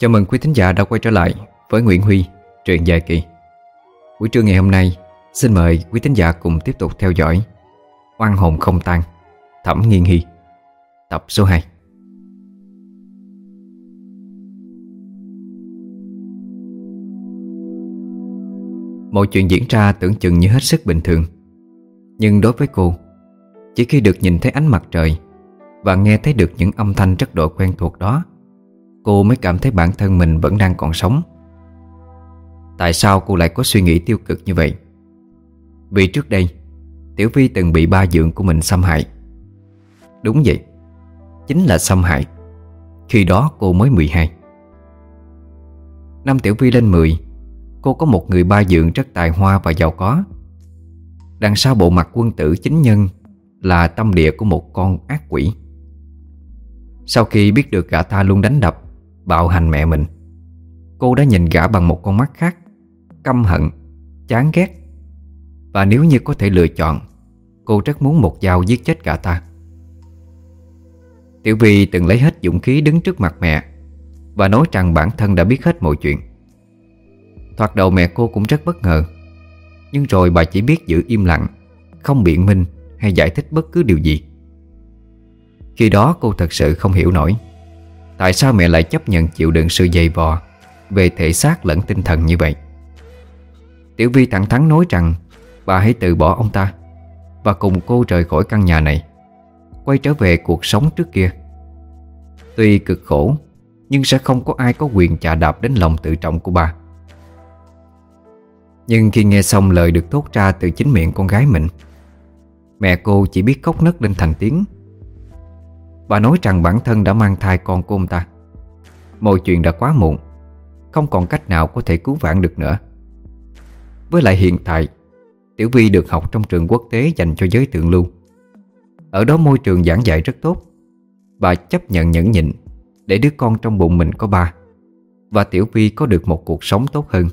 Chào mừng quý thính giả đã quay trở lại với Nguyễn Huy, truyện dài kỳ. Buổi trưa ngày hôm nay, xin mời quý thính giả cùng tiếp tục theo dõi Oan hồn không tan, Thẩm Nghiên Hy Tập số 2 Mọi chuyện diễn ra tưởng chừng như hết sức bình thường. Nhưng đối với cô Chỉ khi được nhìn thấy ánh mặt trời Và nghe thấy được những âm thanh rất độ quen thuộc đó Cô mới cảm thấy bản thân mình vẫn đang còn sống. Tại sao cô lại có suy nghĩ tiêu cực như vậy? Vì trước đây, Tiểu Vi từng bị ba dượng của mình xâm hại. Đúng vậy, Chính là xâm hại. Khi đó cô mới 12 Năm Tiểu Vi lên 10 Cô có một người ba dượng rất tài hoa và giàu có. Đằng sau bộ mặt quân tử chính nhân Là tâm địa của một con ác quỷ. Sau khi biết được gã ta luôn đánh đập Bạo hành mẹ mình. Cô đã nhìn gã bằng một con mắt khác Căm hận, chán ghét. Và nếu như có thể lựa chọn Cô rất muốn một dao giết chết gã ta. Tiểu Vi từng lấy hết dũng khí đứng trước mặt mẹ Và nói rằng bản thân đã biết hết mọi chuyện. Thoạt đầu mẹ cô cũng rất bất ngờ Nhưng rồi bà chỉ biết giữ im lặng Không biện minh hay giải thích bất cứ điều gì. Khi đó cô thật sự không hiểu nổi. Tại sao mẹ lại chấp nhận chịu đựng sự dày vò Về thể xác lẫn tinh thần như vậy? Tiểu Vi thẳng thắn nói rằng, Bà hãy từ bỏ ông ta Và cùng cô rời khỏi căn nhà này, Quay trở về cuộc sống trước kia. Tuy cực khổ, Nhưng sẽ không có ai có quyền chà đạp đến lòng tự trọng của bà. Nhưng khi nghe xong lời được thốt ra từ chính miệng con gái mình, Mẹ cô chỉ biết khóc nấc lên thành tiếng. Bà nói rằng bản thân đã mang thai con của ông ta. Mọi chuyện đã quá muộn. Không còn cách nào có thể cứu vãn được nữa. Với lại hiện tại, Tiểu Vi được học trong trường quốc tế dành cho giới thượng lưu. Ở đó môi trường giảng dạy rất tốt. Bà chấp nhận nhẫn nhịn Để đứa con trong bụng mình có ba. Và Tiểu Vi có được một cuộc sống tốt hơn.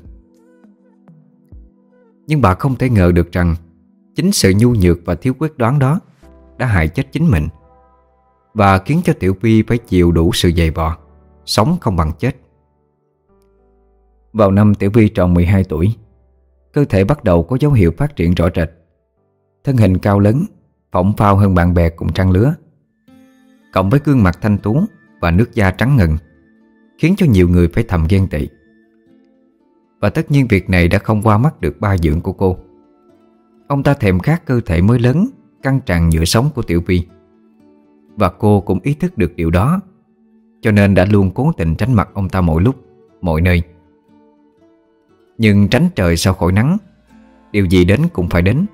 Nhưng bà không thể ngờ được rằng Chính sự nhu nhược và thiếu quyết đoán đó Đã hại chết chính mình và khiến cho Tiểu Vi phải chịu đủ sự dày vò, Sống không bằng chết. Vào năm Tiểu Vi tròn 12 tuổi, Cơ thể bắt đầu có dấu hiệu phát triển rõ rệt. Thân hình cao lớn, Phỏng phao hơn bạn bè cùng trang lứa. Cộng với gương mặt thanh tú Và nước da trắng ngần, Khiến cho nhiều người phải thầm ghen tị. Và tất nhiên việc này đã không qua mắt được ba dưỡng của cô. Ông ta thèm khát cơ thể mới lớn, Căng tràn nhựa sống của Tiểu Vi và cô cũng ý thức được điều đó. Cho nên đã luôn cố tình tránh mặt ông ta mọi lúc, Mọi nơi. Nhưng tránh trời sao khỏi nắng, Điều gì đến cũng phải đến.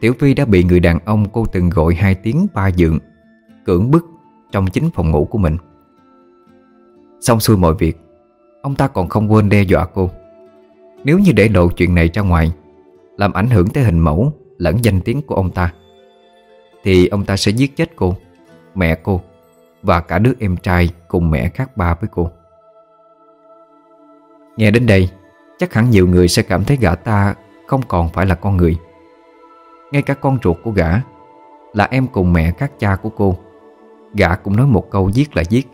Tiểu Phi đã bị người đàn ông cô từng gọi hai tiếng ba dượng, Cưỡng bức trong chính phòng ngủ của mình. Xong xuôi mọi việc, Ông ta còn không quên đe dọa cô. Nếu như để lộ chuyện này ra ngoài, Làm ảnh hưởng tới hình mẫu Lẫn danh tiếng của ông ta, Thì ông ta sẽ giết chết cô mẹ cô và cả đứa em trai cùng mẹ khác ba với cô. Nghe đến đây, chắc hẳn nhiều người sẽ cảm thấy gã ta không còn phải là con người. Ngay cả con ruột của gã là em cùng mẹ khác cha của cô, gã cũng nói một câu giết là giết.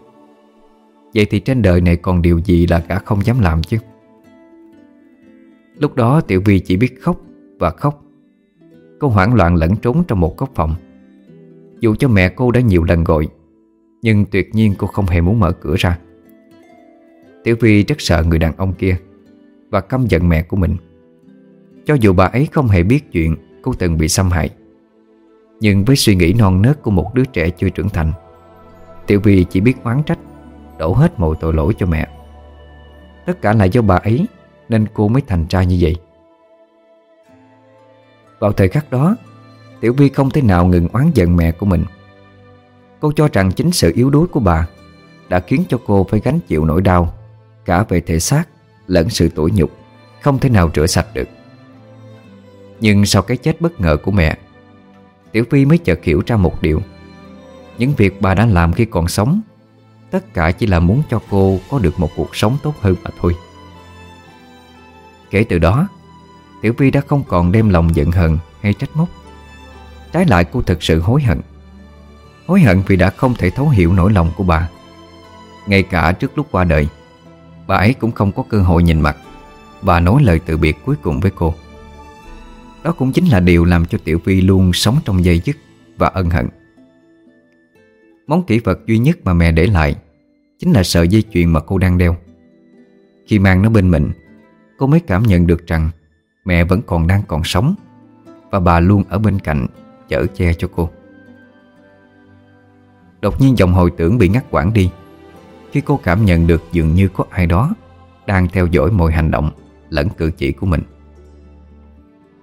Vậy thì trên đời này còn điều gì là gã không dám làm chứ? Lúc đó Tiểu Vi chỉ biết khóc và khóc. Cô hoảng loạn lẫn trốn trong một góc phòng. Dù cho mẹ cô đã nhiều lần gọi, Nhưng tuyệt nhiên cô không hề muốn mở cửa ra. Tiểu Vi rất sợ người đàn ông kia Và căm giận mẹ của mình. Cho dù bà ấy không hề biết chuyện Cô từng bị xâm hại, Nhưng với suy nghĩ non nớt của một đứa trẻ chưa trưởng thành, Tiểu Vi chỉ biết oán trách, Đổ hết mọi tội lỗi cho mẹ. Tất cả là do bà ấy Nên cô mới thành ra như vậy. Vào thời khắc đó Tiểu Vi không thể nào ngừng oán giận mẹ của mình. Cô cho rằng chính sự yếu đuối của bà Đã khiến cho cô phải gánh chịu nỗi đau, Cả về thể xác lẫn sự tủi nhục, Không thể nào rửa sạch được. Nhưng sau cái chết bất ngờ của mẹ, Tiểu Vi mới chợt hiểu ra một điều. Những việc bà đã làm khi còn sống, Tất cả chỉ là muốn cho cô có được một cuộc sống tốt hơn mà thôi. Kể từ đó, Tiểu Vi đã không còn đem lòng giận hờn hay trách móc. Trái lại cô thật sự hối hận. Hối hận vì đã không thể thấu hiểu nỗi lòng của bà. Ngay cả trước lúc qua đời, Bà ấy cũng không có cơ hội nhìn mặt. Và nói lời từ biệt cuối cùng với cô. Đó cũng chính là điều làm cho Tiểu Vi luôn sống trong dây dứt Và ân hận. Món kỹ vật duy nhất mà mẹ để lại Chính là sợi dây chuyền mà cô đang đeo. Khi mang nó bên mình, Cô mới cảm nhận được rằng Mẹ vẫn còn đang còn sống Và bà luôn ở bên cạnh Chở che cho cô. Đột nhiên dòng hồi tưởng bị ngắt quãng đi, Khi cô cảm nhận được dường như có ai đó Đang theo dõi mọi hành động Lẫn cử chỉ của mình.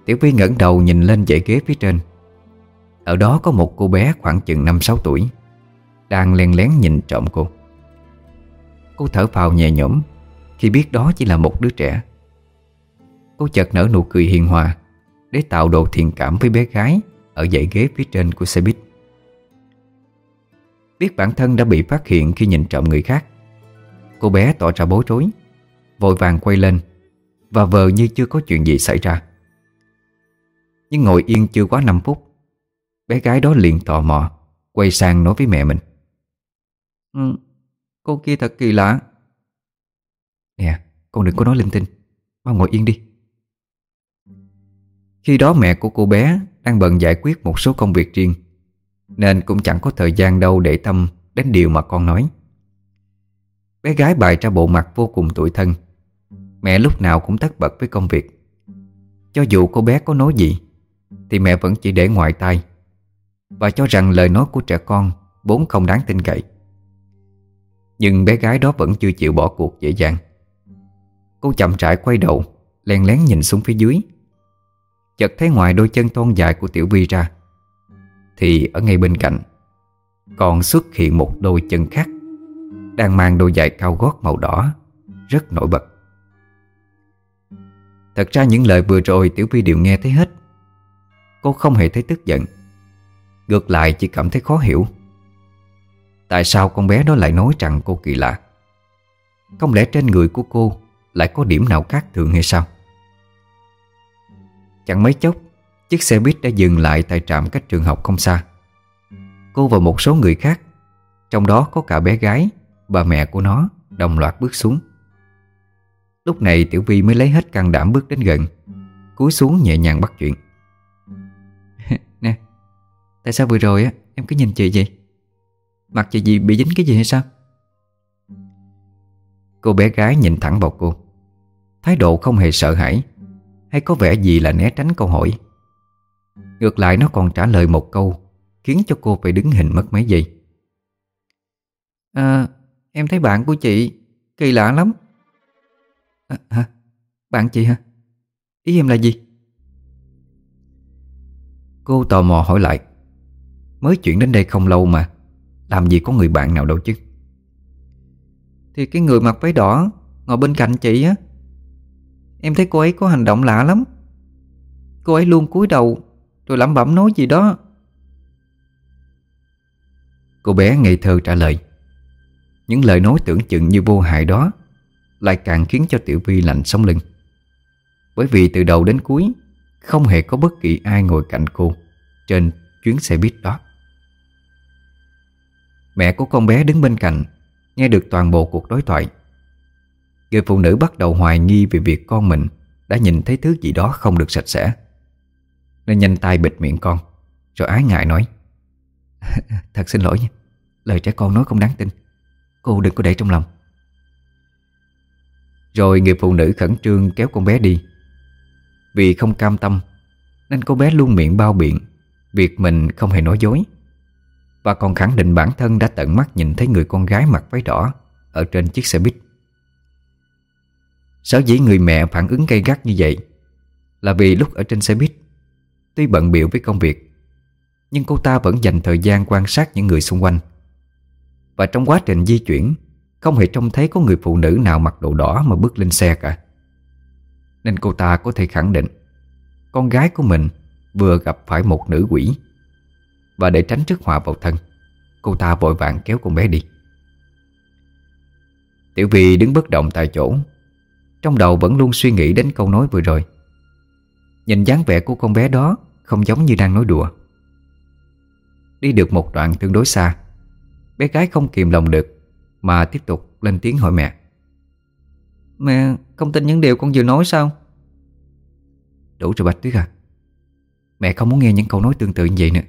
Tiểu Vi ngẩng đầu nhìn lên dãy ghế phía trên. Ở đó có một cô bé khoảng chừng 5-6 tuổi, Đang len lén nhìn trộm cô. Cô thở phào nhẹ nhõm, Khi biết đó chỉ là một đứa trẻ. Cô chợt nở nụ cười hiền hòa Để tạo độ thiện cảm với bé gái ở dãy ghế phía trên của xe buýt. Biết bản thân đã bị phát hiện khi nhìn trộm người khác Cô bé tỏ ra bối rối Vội vàng quay lên Và vờ như chưa có chuyện gì xảy ra. Nhưng ngồi yên chưa quá 5 phút Bé gái đó liền tò mò Quay sang nói với mẹ mình. Ừ, Cô kia thật kỳ lạ. Nè con đừng có nói linh tinh Mau ngồi yên đi. Khi đó mẹ của cô bé đang bận giải quyết một số công việc riêng, Nên cũng chẳng có thời gian đâu để tâm Đến điều mà con nói. Bé gái bày ra bộ mặt vô cùng tuổi thân. Mẹ lúc nào cũng tất bật với công việc. Cho dù cô bé có nói gì, Thì mẹ vẫn chỉ để ngoài tai Và cho rằng lời nói của trẻ con Vốn không đáng tin cậy. Nhưng bé gái đó vẫn chưa chịu bỏ cuộc dễ dàng. Cô chậm rãi quay đầu, Len lén nhìn xuống phía dưới. Chợt thấy ngoài đôi chân thon dài của Tiểu Vi ra, Thì ở ngay bên cạnh Còn xuất hiện một đôi chân khác Đang mang đôi giày cao gót màu đỏ, Rất nổi bật. Thật ra những lời vừa rồi Tiểu Vi đều nghe thấy hết. Cô không hề thấy tức giận, Ngược lại chỉ cảm thấy khó hiểu. Tại sao con bé đó lại nói rằng cô kỳ lạ? Không lẽ trên người của cô Lại có điểm nào khác thường hay sao? Chẳng mấy chốc, Chiếc xe buýt đã dừng lại tại trạm cách trường học không xa. Cô và một số người khác, Trong đó có cả bé gái, Bà mẹ của nó, Đồng loạt bước xuống. Lúc này Tiểu Vi mới lấy hết can đảm bước đến gần, Cúi xuống nhẹ nhàng bắt chuyện. Nè, Tại sao vừa rồi á, em cứ nhìn chị vậy? Mặt chị gì bị dính cái gì hay sao? Cô bé gái nhìn thẳng vào cô. Thái độ không hề sợ hãi. Hay có vẻ gì là né tránh câu hỏi? Ngược lại nó còn trả lời một câu Khiến cho cô phải đứng hình mất mấy giây. À Em thấy bạn của chị Kỳ lạ lắm. À, Hả? Bạn chị hả? Ý em là gì? Cô tò mò hỏi lại. Mới chuyển đến đây không lâu mà làm gì có người bạn nào đâu chứ. Thì cái người mặc váy đỏ Ngồi bên cạnh chị á Em thấy cô ấy có hành động lạ lắm. Cô ấy luôn cúi đầu, Rồi lẩm bẩm nói gì đó. Cô bé ngây thơ trả lời. Những lời nói tưởng chừng như vô hại đó Lại càng khiến cho Tiểu Vi lạnh sống lưng. Bởi vì từ đầu đến cuối, Không hề có bất kỳ ai ngồi cạnh cô Trên chuyến xe buýt đó. Mẹ của con bé đứng bên cạnh, Nghe được toàn bộ cuộc đối thoại Người phụ nữ bắt đầu hoài nghi về việc con mình Đã nhìn thấy thứ gì đó không được sạch sẽ. Nên nhanh tay bịt miệng con, Rồi ái ngại nói, Thật xin lỗi nha, Lời trẻ con nói không đáng tin. Cô đừng có để trong lòng. Rồi người phụ nữ khẩn trương kéo con bé đi. Vì không cam tâm, Nên cô bé luôn miệng bao biện Việc mình không hề nói dối. Và còn khẳng định bản thân đã tận mắt nhìn thấy người con gái mặc váy đỏ Ở trên chiếc xe buýt. Sở dĩ người mẹ phản ứng gay gắt như vậy Là vì lúc ở trên xe buýt, Tuy bận biểu với công việc, Nhưng cô ta vẫn dành thời gian quan sát những người xung quanh. Và trong quá trình di chuyển, Không hề trông thấy có người phụ nữ nào mặc đồ đỏ mà bước lên xe cả. Nên cô ta có thể khẳng định, Con gái của mình vừa gặp phải một nữ quỷ. Và để tránh trước họa vào thân, Cô ta vội vàng kéo con bé đi. Tiểu Vi đứng bất động tại chỗ trong đầu vẫn luôn suy nghĩ đến câu nói vừa rồi. Nhìn dáng vẻ của con bé đó Không giống như đang nói đùa. Đi được một đoạn tương đối xa Bé gái không kìm lòng được Mà tiếp tục lên tiếng hỏi mẹ. Mẹ không tin những điều con vừa nói sao? Đủ rồi Bạch Tuyết à. Mẹ không muốn nghe những câu nói tương tự như vậy nữa.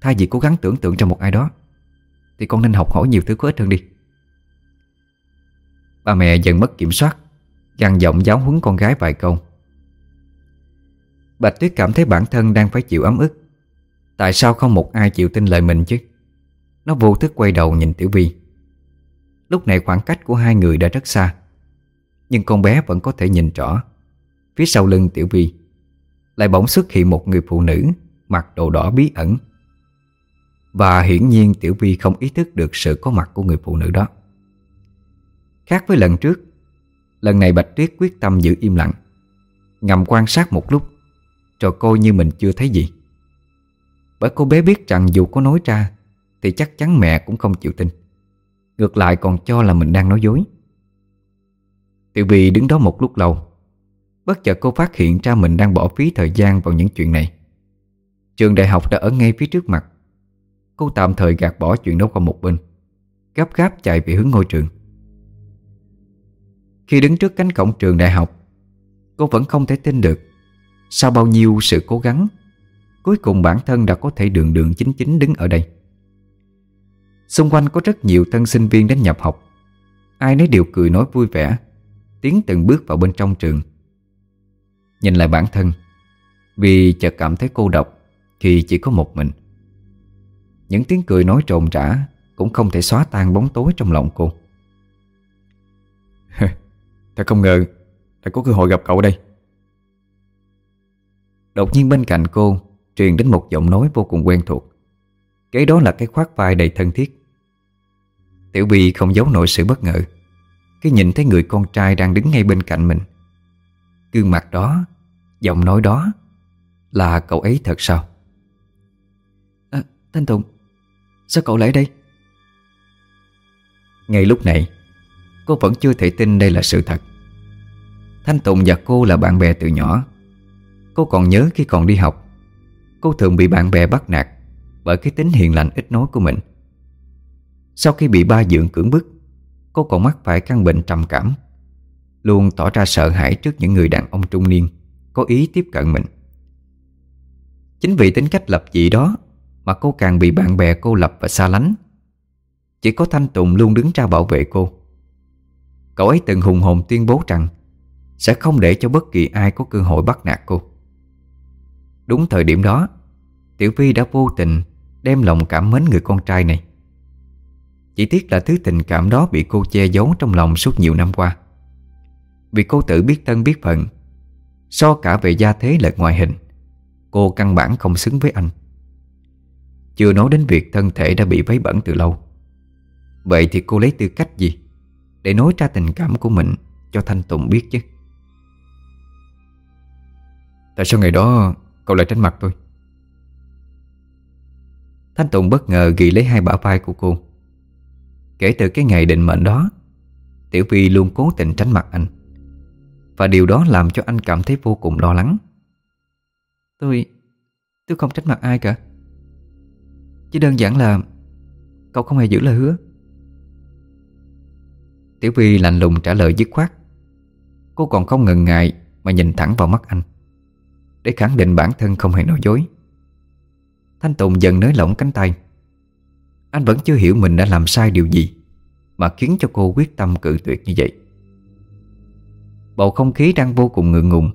Thay vì cố gắng tưởng tượng cho một ai đó Thì con nên học hỏi nhiều thứ có ích hơn đi Ba mẹ dần mất kiểm soát gằn giọng giáo huấn con gái vài câu. Bạch Tuyết cảm thấy bản thân đang phải chịu ấm ức. Tại sao không một ai chịu tin lời mình chứ? Nó vô thức quay đầu nhìn Tiểu Vi. Lúc này khoảng cách của hai người đã rất xa, Nhưng con bé vẫn có thể nhìn rõ. Phía sau lưng Tiểu Vi Lại bỗng xuất hiện một người phụ nữ Mặc đồ đỏ bí ẩn. Và hiển nhiên Tiểu Vi không ý thức được sự có mặt của người phụ nữ đó. Khác với lần trước. Lần này Bạch Tuyết quyết tâm giữ im lặng, Ngầm quan sát một lúc, Rồi coi như mình chưa thấy gì. Bởi cô bé biết rằng dù có nói ra, Thì chắc chắn mẹ cũng không chịu tin. Ngược lại còn cho là mình đang nói dối. Tiểu Vy đứng đó một lúc lâu, Bất chợt cô phát hiện ra mình đang bỏ phí thời gian vào những chuyện này. Trường đại học đã ở ngay phía trước mặt. Cô tạm thời gạt bỏ chuyện đó qua một bên, Gấp gáp chạy về hướng ngôi trường. Khi đứng trước cánh cổng trường đại học, Cô vẫn không thể tin được Sau bao nhiêu sự cố gắng, Cuối cùng bản thân đã có thể đường đường chính chính đứng ở đây. Xung quanh có rất nhiều tân sinh viên đến nhập học. Ai nấy đều cười nói vui vẻ, Tiến từng bước vào bên trong trường. Nhìn lại bản thân Vì chợt cảm thấy cô độc Khi chỉ có một mình. Những tiếng cười nói trộn trả Cũng không thể xóa tan bóng tối trong lòng cô. Thật không ngờ Đã có cơ hội gặp cậu đây. Đột nhiên bên cạnh cô Truyền đến một giọng nói vô cùng quen thuộc. Kế đó là cái khoác vai đầy thân thiết. Tiểu Bi không giấu nổi sự bất ngờ. Khi nhìn thấy người con trai đang đứng ngay bên cạnh mình. Gương mặt đó Giọng nói đó Là cậu ấy thật sao? À, Thanh Tùng Sao cậu lại đây? Ngay lúc này Cô vẫn chưa thể tin đây là sự thật. Thanh Tùng và cô là bạn bè từ nhỏ. Cô còn nhớ khi còn đi học, Cô thường bị bạn bè bắt nạt Bởi cái tính hiền lành ít nói của mình. Sau khi bị ba dưỡng cưỡng bức, Cô còn mắc phải căn bệnh trầm cảm, Luôn tỏ ra sợ hãi trước những người đàn ông trung niên Có ý tiếp cận mình. Chính vì tính cách lập dị đó Mà cô càng bị bạn bè cô lập và xa lánh. Chỉ có Thanh Tùng luôn đứng ra bảo vệ cô. Cậu ấy từng hùng hồn tuyên bố rằng Sẽ không để cho bất kỳ ai có cơ hội bắt nạt cô. Đúng thời điểm đó, Tiểu Vi đã vô tình đem lòng cảm mến người con trai này. Chỉ tiếc là thứ tình cảm đó bị cô che giấu trong lòng suốt nhiều năm qua. Vì cô tự biết thân biết phận, So cả về gia thế lẫn ngoại hình, Cô căn bản không xứng với anh. Chưa nói đến việc thân thể đã bị vấy bẩn từ lâu. Vậy thì cô lấy tư cách gì? Để nói ra tình cảm của mình Cho Thanh Tùng biết chứ. Tại sao ngày đó Cậu lại tránh mặt tôi? Thanh Tùng bất ngờ ghi lấy hai bả vai của cô. Kể từ cái ngày định mệnh đó, Tiểu Vi luôn cố tình tránh mặt anh. Và điều đó làm cho anh cảm thấy vô cùng lo lắng. Tôi... tôi không tránh mặt ai cả. Chỉ đơn giản là Cậu không hề giữ lời hứa. Tiểu Vi lạnh lùng trả lời dứt khoát. Cô còn không ngần ngại Mà nhìn thẳng vào mắt anh, Để khẳng định bản thân không hề nói dối. Thanh Tùng dần nới lỏng cánh tay. Anh vẫn chưa hiểu mình đã làm sai điều gì Mà khiến cho cô quyết tâm cự tuyệt như vậy. Bầu không khí đang vô cùng ngượng ngùng.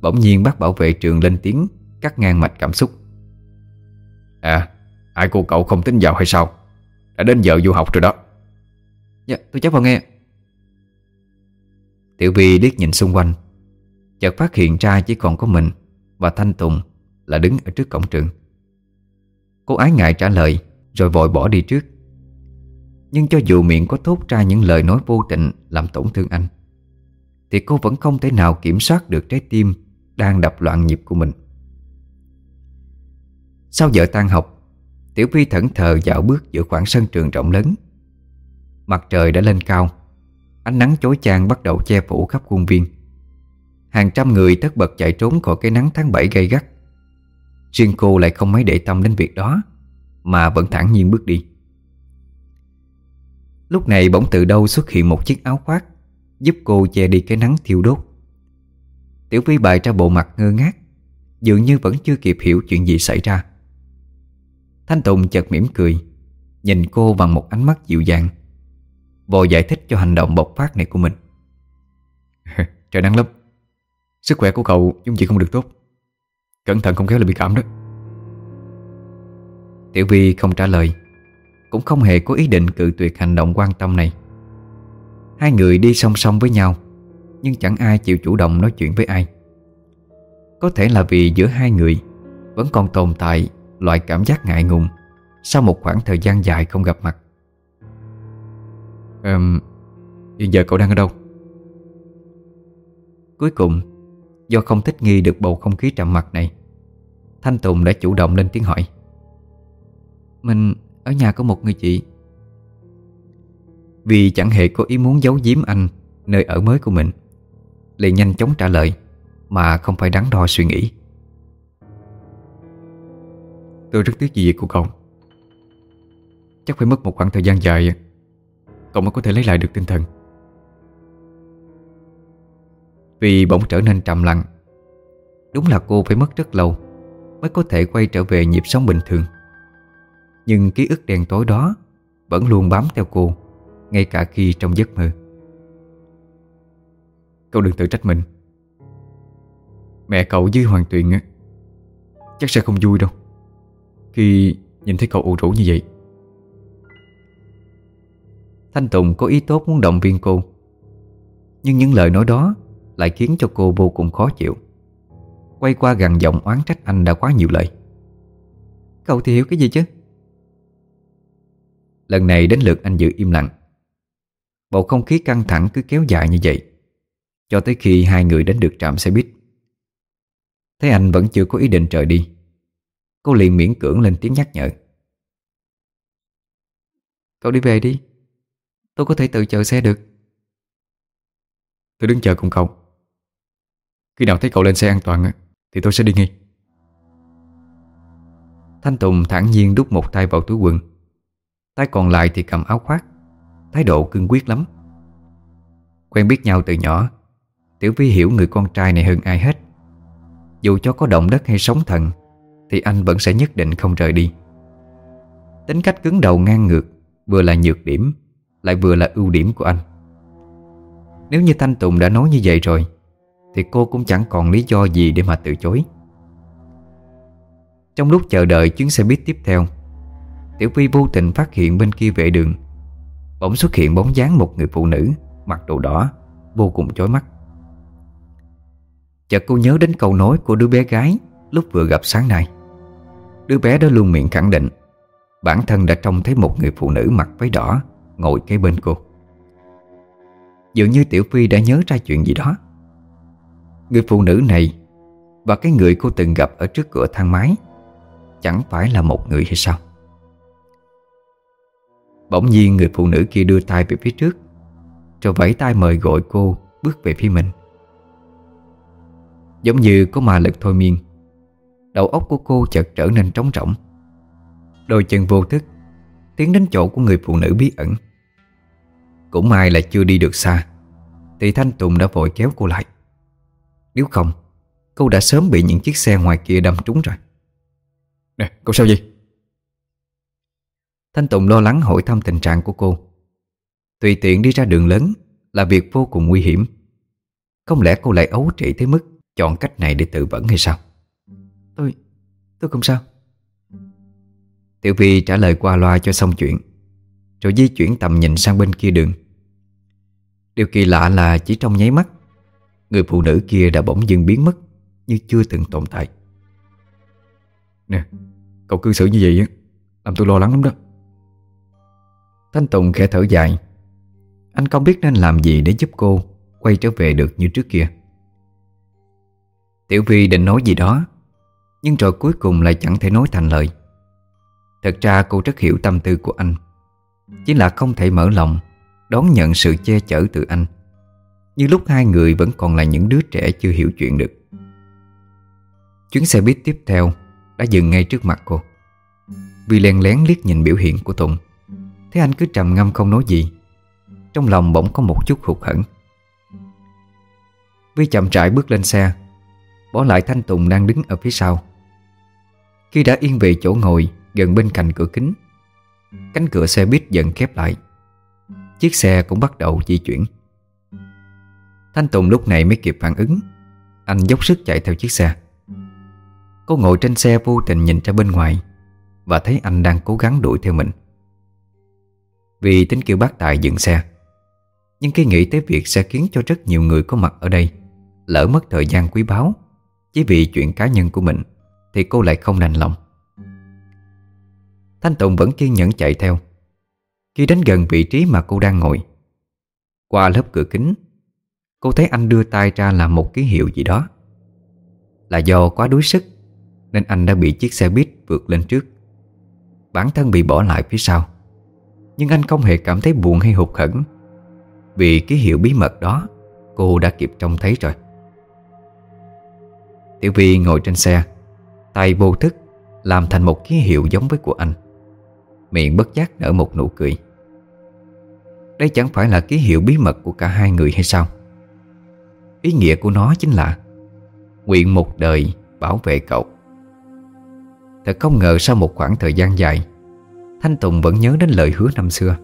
Bỗng nhiên bác bảo vệ trường lên tiếng, Cắt ngang mạch cảm xúc. À Ai cô cậu không tính vào hay sao? Đã đến giờ du học rồi đó. Dạ tôi chấp vào nghe. Tiểu Vi liếc nhìn xung quanh. Chợt phát hiện ra chỉ còn có mình Và Thanh Tùng là đứng ở trước cổng trường. Cô ái ngại trả lời, rồi vội bỏ đi trước. Nhưng cho dù miệng có thốt ra những lời nói vô tình Làm tổn thương anh, Thì cô vẫn không thể nào kiểm soát được trái tim Đang đập loạn nhịp của mình. Sau giờ tan học, Tiểu Vi thẫn thờ dạo bước giữa khoảng sân trường rộng lớn. Mặt trời đã lên cao. Ánh nắng chói chang bắt đầu che phủ khắp khuôn viên. Hàng trăm người tất bật chạy trốn khỏi cái nắng tháng 7 gay gắt. Riêng cô lại không mấy để tâm đến việc đó, mà vẫn thản nhiên bước đi. Lúc này bỗng từ đâu xuất hiện một chiếc áo khoác, Giúp cô che đi cái nắng thiêu đốt. Tiểu Vi bày ra bộ mặt ngơ ngác, Dường như vẫn chưa kịp hiểu chuyện gì xảy ra. Thanh Tùng chợt mỉm cười, Nhìn cô bằng một ánh mắt dịu dàng. Vội giải thích cho hành động bộc phát này của mình. Trời nắng lắm. Sức khỏe của cậu giống gì không được tốt. Cẩn thận không khéo là bị cảm đó. Tiểu Vi không trả lời. Cũng không hề có ý định cự tuyệt hành động quan tâm này. Hai người đi song song với nhau, Nhưng chẳng ai chịu chủ động nói chuyện với ai. Có thể là vì giữa hai người Vẫn còn tồn tại loại cảm giác ngại ngùng Sau một khoảng thời gian dài không gặp mặt um, Hiện giờ cậu đang ở đâu? Cuối cùng Do không thích nghi được bầu không khí trầm mặc này Thanh Tùng đã chủ động lên tiếng hỏi. Mình ở nhà có một người chị. Vì chẳng hề có ý muốn giấu giếm anh Nơi ở mới của mình liền nhanh chóng trả lời Mà không phải đắn đo suy nghĩ. Tôi rất tiếc gì việc của cậu. Chắc phải mất một khoảng thời gian dài Cậu mới có thể lấy lại được tinh thần. Vì bỗng trở nên trầm lặng, Đúng là cô phải mất rất lâu Mới có thể quay trở về nhịp sống bình thường. Nhưng ký ức đen tối đó Vẫn luôn bám theo cô, Ngay cả khi trong giấc mơ. Cậu đừng tự trách mình. Mẹ cậu với Hoàng Tuyền Chắc sẽ không vui đâu. Khi nhìn thấy cậu ủ rũ như vậy Thanh Tùng có ý tốt muốn động viên cô. Nhưng những lời nói đó Lại khiến cho cô vô cùng khó chịu. Quay qua gần giọng oán trách anh đã quá nhiều lời. Cậu thì hiểu cái gì chứ? Lần này đến lượt anh giữ im lặng. Bầu không khí căng thẳng cứ kéo dài như vậy Cho tới khi hai người đến được trạm xe buýt. Thấy anh vẫn chưa có ý định rời đi Cô liền miễn cưỡng lên tiếng nhắc nhở. Cậu đi về đi Tôi có thể tự chờ xe được. Tôi đứng chờ cùng cậu. Khi nào thấy cậu lên xe an toàn Thì tôi sẽ đi ngay. Thanh Tùng thản nhiên đút một tay vào túi quần. Tay còn lại thì cầm áo khoác. Thái độ cương quyết lắm. Quen biết nhau từ nhỏ Tiểu Vi hiểu người con trai này hơn ai hết. Dù cho có động đất hay sóng thần Thì anh vẫn sẽ nhất định không rời đi. Tính cách cứng đầu ngang ngược Vừa là nhược điểm lại vừa là ưu điểm của anh. Nếu như Thanh Tùng đã nói như vậy rồi, Thì cô cũng chẳng còn lý do gì để mà từ chối. Trong lúc chờ đợi chuyến xe buýt tiếp theo, Tiểu Vi vô tình phát hiện bên kia vệ đường, Bỗng xuất hiện bóng dáng một người phụ nữ Mặc đồ đỏ, Vô cùng chói mắt. Chợt cô nhớ đến câu nói của đứa bé gái Lúc vừa gặp sáng nay. Đứa bé đó luôn miệng khẳng định, Bản thân đã trông thấy một người phụ nữ mặc váy đỏ. Ngồi kế bên cô. Dường như Tiểu Phi đã nhớ ra chuyện gì đó. Người phụ nữ này Và cái người cô từng gặp ở trước cửa thang máy Chẳng phải là một người hay sao? Bỗng nhiên người phụ nữ kia đưa tay về phía trước, Rồi vẫy tay mời gọi cô Bước về phía mình. Giống như có ma lực thôi miên, Đầu óc của cô chợt trở nên trống rỗng. Đôi chân vô thức Tiến đến chỗ của người phụ nữ bí ẩn. Cũng may là chưa đi được xa Thì Thanh Tùng đã vội kéo cô lại. Nếu không Cô đã sớm bị những chiếc xe ngoài kia đâm trúng rồi. Nè, cậu sao vậy? Thanh Tùng lo lắng hỏi thăm tình trạng của cô. Tùy tiện đi ra đường lớn Là việc vô cùng nguy hiểm. Không lẽ cô lại ấu trĩ tới mức Chọn cách này để tự vẫn hay sao? Tôi, tôi không sao Tiểu Vi trả lời qua loa cho xong chuyện Rồi di chuyển tầm nhìn sang bên kia đường. Điều kỳ lạ là chỉ trong nháy mắt Người phụ nữ kia đã bỗng dưng biến mất Như chưa từng tồn tại. Nè, cậu cư xử như vậy á Làm tôi lo lắng lắm đó. Thanh Tùng khẽ thở dài. Anh không biết nên làm gì để giúp cô Quay trở về được như trước kia. Tiểu Vi định nói gì đó Nhưng rồi cuối cùng lại chẳng thể nói thành lời. Thật ra cô rất hiểu tâm tư của anh. Chỉ là không thể mở lòng, Đón nhận sự che chở từ anh. Như lúc hai người vẫn còn là những đứa trẻ chưa hiểu chuyện được. Chuyến xe buýt tiếp theo Đã dừng ngay trước mặt cô. Vì len lén liếc nhìn biểu hiện của Tùng, Thấy anh cứ trầm ngâm không nói gì, Trong lòng bỗng có một chút hụt hẫng. Vi chậm rãi bước lên xe, Bỏ lại Thanh Tùng đang đứng ở phía sau. Khi đã yên về chỗ ngồi Gần bên cạnh cửa kính. Cánh cửa xe buýt dần khép lại. Chiếc xe cũng bắt đầu di chuyển. Thanh Tùng lúc này mới kịp phản ứng. Anh dốc sức chạy theo chiếc xe. Cô ngồi trên xe vô tình nhìn ra bên ngoài Và thấy anh đang cố gắng đuổi theo mình. Vì tính kêu bác Tài dừng xe, Nhưng khi nghĩ tới việc sẽ khiến cho rất nhiều người có mặt ở đây Lỡ mất thời gian quý báu, Chỉ vì chuyện cá nhân của mình, Thì cô lại không đành lòng. Thanh Tùng vẫn kiên nhẫn chạy theo. Khi đến gần vị trí mà cô đang ngồi, Qua lớp cửa kính, Cô thấy anh đưa tay ra làm một ký hiệu gì đó. Là do quá đuối sức, Nên anh đã bị chiếc xe buýt vượt lên trước. Bản thân bị bỏ lại phía sau, Nhưng anh không hề cảm thấy buồn hay hụt hẫng. Vì ký hiệu bí mật đó, Cô đã kịp trông thấy rồi. Tiểu Vi ngồi trên xe, Tay vô thức Làm thành một ký hiệu giống với của anh. Miệng bất giác nở một nụ cười. Đây chẳng phải là ký hiệu bí mật của cả hai người hay sao? Ý nghĩa của nó chính là, Nguyện một đời bảo vệ cậu. Thật không ngờ sau một khoảng thời gian dài, Thanh Tùng vẫn nhớ đến lời hứa năm xưa.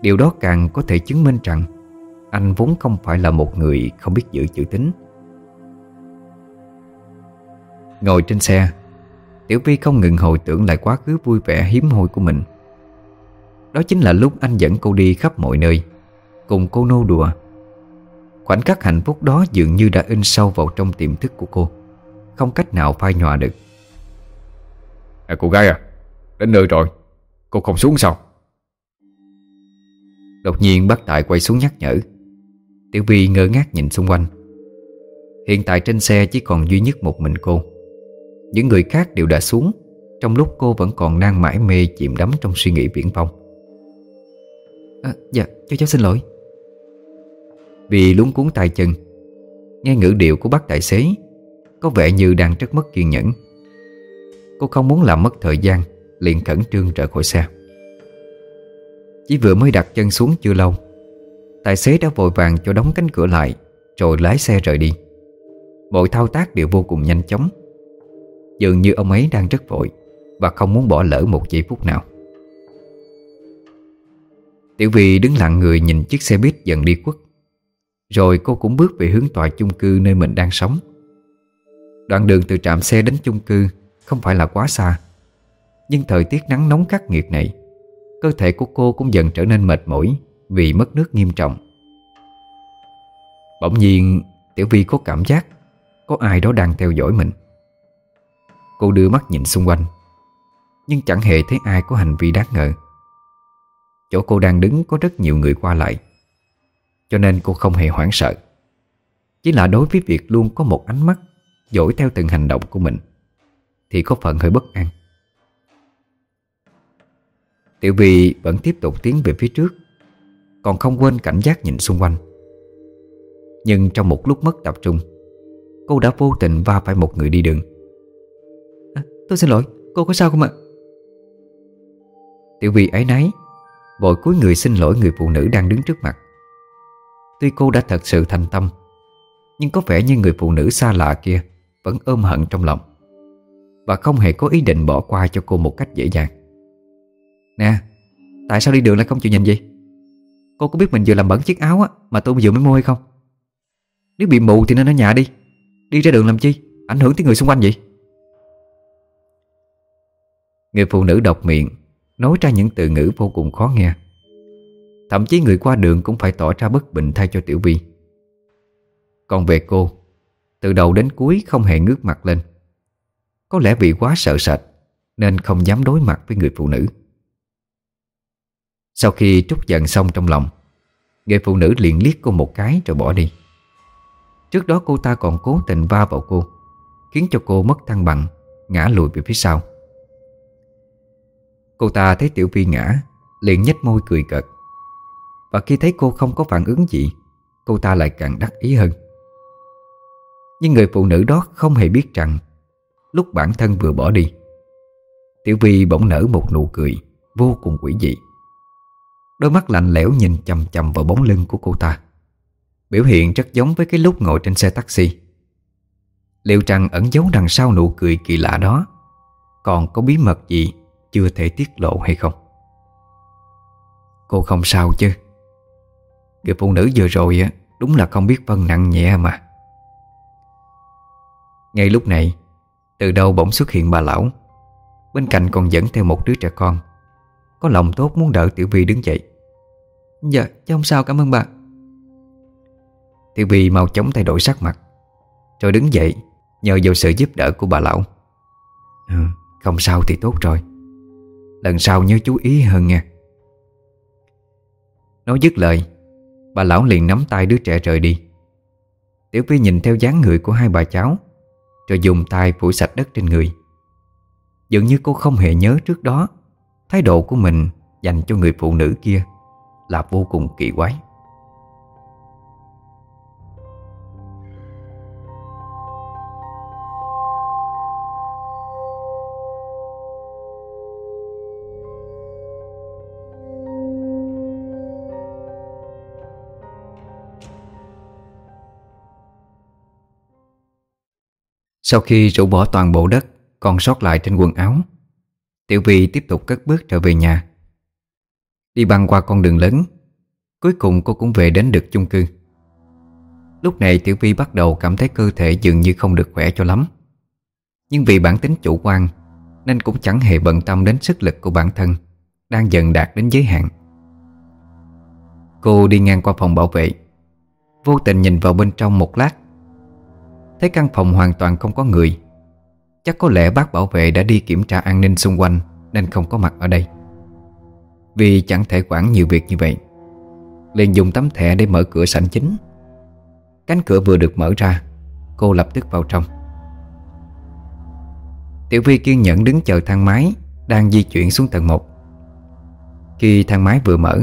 Điều đó càng có thể chứng minh rằng, Anh vốn không phải là một người không biết giữ chữ tín. Ngồi trên xe Tiểu Vi không ngừng hồi tưởng lại quá khứ vui vẻ hiếm hoi của mình. Đó chính là lúc anh dẫn cô đi khắp mọi nơi Cùng cô nô đùa. Khoảnh khắc hạnh phúc đó dường như đã in sâu vào trong tiềm thức của cô Không cách nào phai nhòa được. À, Cô gái à Đến nơi rồi Cô không xuống sao? Đột nhiên bác Tài quay xuống nhắc nhở. Tiểu Vi ngơ ngác nhìn xung quanh. Hiện tại trên xe chỉ còn duy nhất một mình cô những người khác đều đã xuống Trong lúc cô vẫn còn đang mãi mê chìm đắm trong suy nghĩ viễn vông. À, Dạ, cho cháu xin lỗi. Vì luống cuốn tay chân Nghe ngữ điệu của bác tài xế Có vẻ như đang rất mất kiên nhẫn. Cô không muốn làm mất thời gian Liền khẩn trương trở khỏi xe. Chỉ vừa mới đặt chân xuống chưa lâu Tài xế đã vội vàng cho đóng cánh cửa lại Rồi lái xe rời đi. Mọi thao tác đều vô cùng nhanh chóng. Dường như ông ấy đang rất vội Và không muốn bỏ lỡ một giây phút nào. Tiểu Vy đứng lặng người nhìn chiếc xe buýt dần đi quất rồi cô cũng bước về hướng tòa chung cư nơi mình đang sống. Đoạn đường từ trạm xe đến chung cư Không phải là quá xa, Nhưng thời tiết nắng nóng khắc nghiệt này, Cơ thể của cô cũng dần trở nên mệt mỏi Vì mất nước nghiêm trọng. Bỗng nhiên, Tiểu Vi có cảm giác Có ai đó đang theo dõi mình. Cô đưa mắt nhìn xung quanh. Nhưng chẳng hề thấy ai có hành vi đáng ngờ. Chỗ cô đang đứng có rất nhiều người qua lại, cho nên cô không hề hoảng sợ. Chỉ là đối với việc luôn có một ánh mắt dỗi theo từng hành động của mình, Thì có phần hơi bất an. Tiểu Vi vẫn tiếp tục tiến về phía trước, Còn không quên cảnh giác nhìn xung quanh. Nhưng trong một lúc mất tập trung, Cô đã vô tình va phải một người đi đường. Tôi xin lỗi, cô có sao không ạ? Tiểu Vy ấy nấy Vội cúi người xin lỗi người phụ nữ đang đứng trước mặt. Tuy cô đã thật sự thành tâm Nhưng có vẻ như người phụ nữ xa lạ kia Vẫn ôm hận trong lòng Và không hề có ý định bỏ qua cho cô một cách dễ dàng. Nè Tại sao đi đường lại không chịu nhìn gì Cô có biết mình vừa làm bẩn chiếc áo á Mà tôi vừa mới mua hay không? Nếu bị mù thì nên ở nhà đi. Đi ra đường làm chi? Ảnh hưởng tới người xung quanh vậy? Người phụ nữ độc miệng, Nói ra những từ ngữ vô cùng khó nghe. Thậm chí người qua đường cũng phải tỏ ra bất bình thay cho Tiểu Vi. Còn về cô, Từ đầu đến cuối không hề ngước mặt lên. Có lẽ vì quá sợ sệt, Nên không dám đối mặt với người phụ nữ. Sau khi trút giận xong trong lòng, Người phụ nữ liền liếc cô một cái rồi bỏ đi. Trước đó cô ta còn cố tình va vào cô, Khiến cho cô mất thăng bằng, Ngã lùi về phía sau. Cô ta thấy Tiểu Vi ngã, Liền nhếch môi cười cợt. Và khi thấy cô không có phản ứng gì, Cô ta lại càng đắc ý hơn. Nhưng người phụ nữ đó không hề biết rằng, Lúc bản thân vừa bỏ đi, Tiểu Vi bỗng nở một nụ cười Vô cùng quỷ dị. Đôi mắt lạnh lẽo nhìn chầm chầm vào bóng lưng của cô ta, Biểu hiện rất giống với cái lúc ngồi trên xe taxi. Liệu rằng ẩn giấu đằng sau nụ cười kỳ lạ đó Còn có bí mật gì chưa thể tiết lộ hay không? Cô không sao chứ? Người phụ nữ vừa rồi Đúng là không biết phân nặng nhẹ mà. Ngay lúc này Từ đâu bỗng xuất hiện bà lão. Bên cạnh còn dẫn theo một đứa trẻ con. Có lòng tốt muốn đỡ Tiểu Vi đứng dậy. Dạ chứ không sao cảm ơn bà. Tiểu Vi mau chóng thay đổi sắc mặt Rồi đứng dậy Nhờ vào sự giúp đỡ của bà lão. Ừ, Không sao thì tốt rồi. Lần sau nhớ chú ý hơn nha. Nói dứt lời, Bà lão liền nắm tay đứa trẻ rời đi. Tiểu phi nhìn theo dáng người của hai bà cháu, Rồi dùng tay phủi sạch đất trên người. Dường như cô không hề nhớ trước đó, Thái độ của mình dành cho người phụ nữ kia Là vô cùng kỳ quái. Sau khi rũ bỏ toàn bộ đất, Còn sót lại trên quần áo. Tiểu Vi tiếp tục cất bước trở về nhà. Đi băng qua con đường lớn, Cuối cùng cô cũng về đến được chung cư. Lúc này Tiểu Vi bắt đầu cảm thấy cơ thể dường như không được khỏe cho lắm. Nhưng vì bản tính chủ quan, Nên cũng chẳng hề bận tâm đến sức lực của bản thân, Đang dần đạt đến giới hạn. Cô đi ngang qua phòng bảo vệ. Vô tình nhìn vào bên trong một lát Thấy căn phòng hoàn toàn không có người, Chắc có lẽ bác bảo vệ đã đi kiểm tra an ninh xung quanh Nên không có mặt ở đây. Vì chẳng thể quản nhiều việc như vậy, liền dùng tấm thẻ để mở cửa sảnh chính. Cánh cửa vừa được mở ra, Cô lập tức vào trong. Tiểu Vi kiên nhẫn đứng chờ thang máy Đang di chuyển xuống tầng 1 Khi thang máy vừa mở,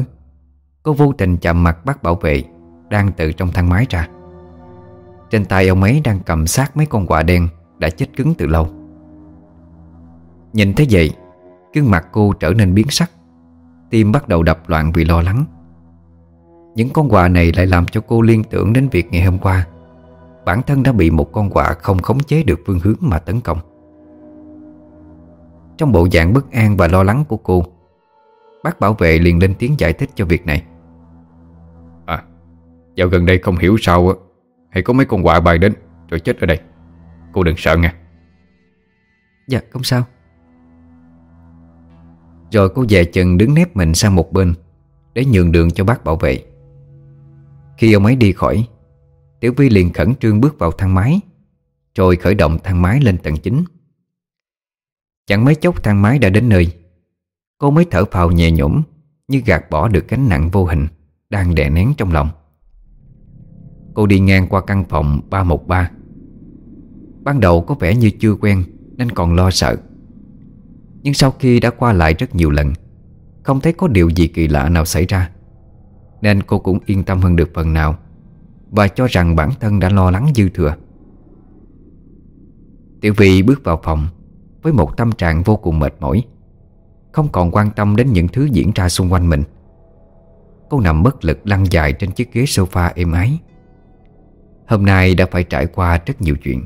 Cô vô tình chạm mặt bác bảo vệ Đang từ trong thang máy ra trên tay ông ấy đang cầm sát mấy con quạ đen Đã chết cứng từ lâu. Nhìn thấy vậy Gương mặt cô trở nên biến sắc. Tim bắt đầu đập loạn vì lo lắng. Những con quạ này lại làm cho cô liên tưởng đến việc ngày hôm qua Bản thân đã bị một con quạ không khống chế được phương hướng mà tấn công. Trong bộ dạng bất an và lo lắng của cô Bác bảo vệ liền lên tiếng giải thích cho việc này. À, dạo gần đây không hiểu sao hay có mấy con quạ bay đến Rồi chết ở đây. Cô đừng sợ nha. Dạ không sao. Rồi cô về chừng đứng nép mình sang một bên Để nhường đường cho bác bảo vệ. Khi ông ấy đi khỏi Tiểu Vi liền khẩn trương bước vào thang máy Rồi khởi động thang máy lên tầng 9 Chẳng mấy chốc thang máy đã đến nơi. Cô mới thở phào nhẹ nhõm Như gạt bỏ được gánh nặng vô hình Đang đè nén trong lòng Cô đi ngang qua căn phòng 313 Ban đầu có vẻ như chưa quen, Nên còn lo sợ. Nhưng sau khi đã qua lại rất nhiều lần, Không thấy có điều gì kỳ lạ nào xảy ra, Nên cô cũng yên tâm hơn được phần nào Và cho rằng bản thân đã lo lắng dư thừa. Tiểu Vi bước vào phòng Với một tâm trạng vô cùng mệt mỏi, Không còn quan tâm đến những thứ diễn ra xung quanh mình. Cô nằm bất lực lăn dài trên chiếc ghế sofa êm ái. Hôm nay đã phải trải qua rất nhiều chuyện.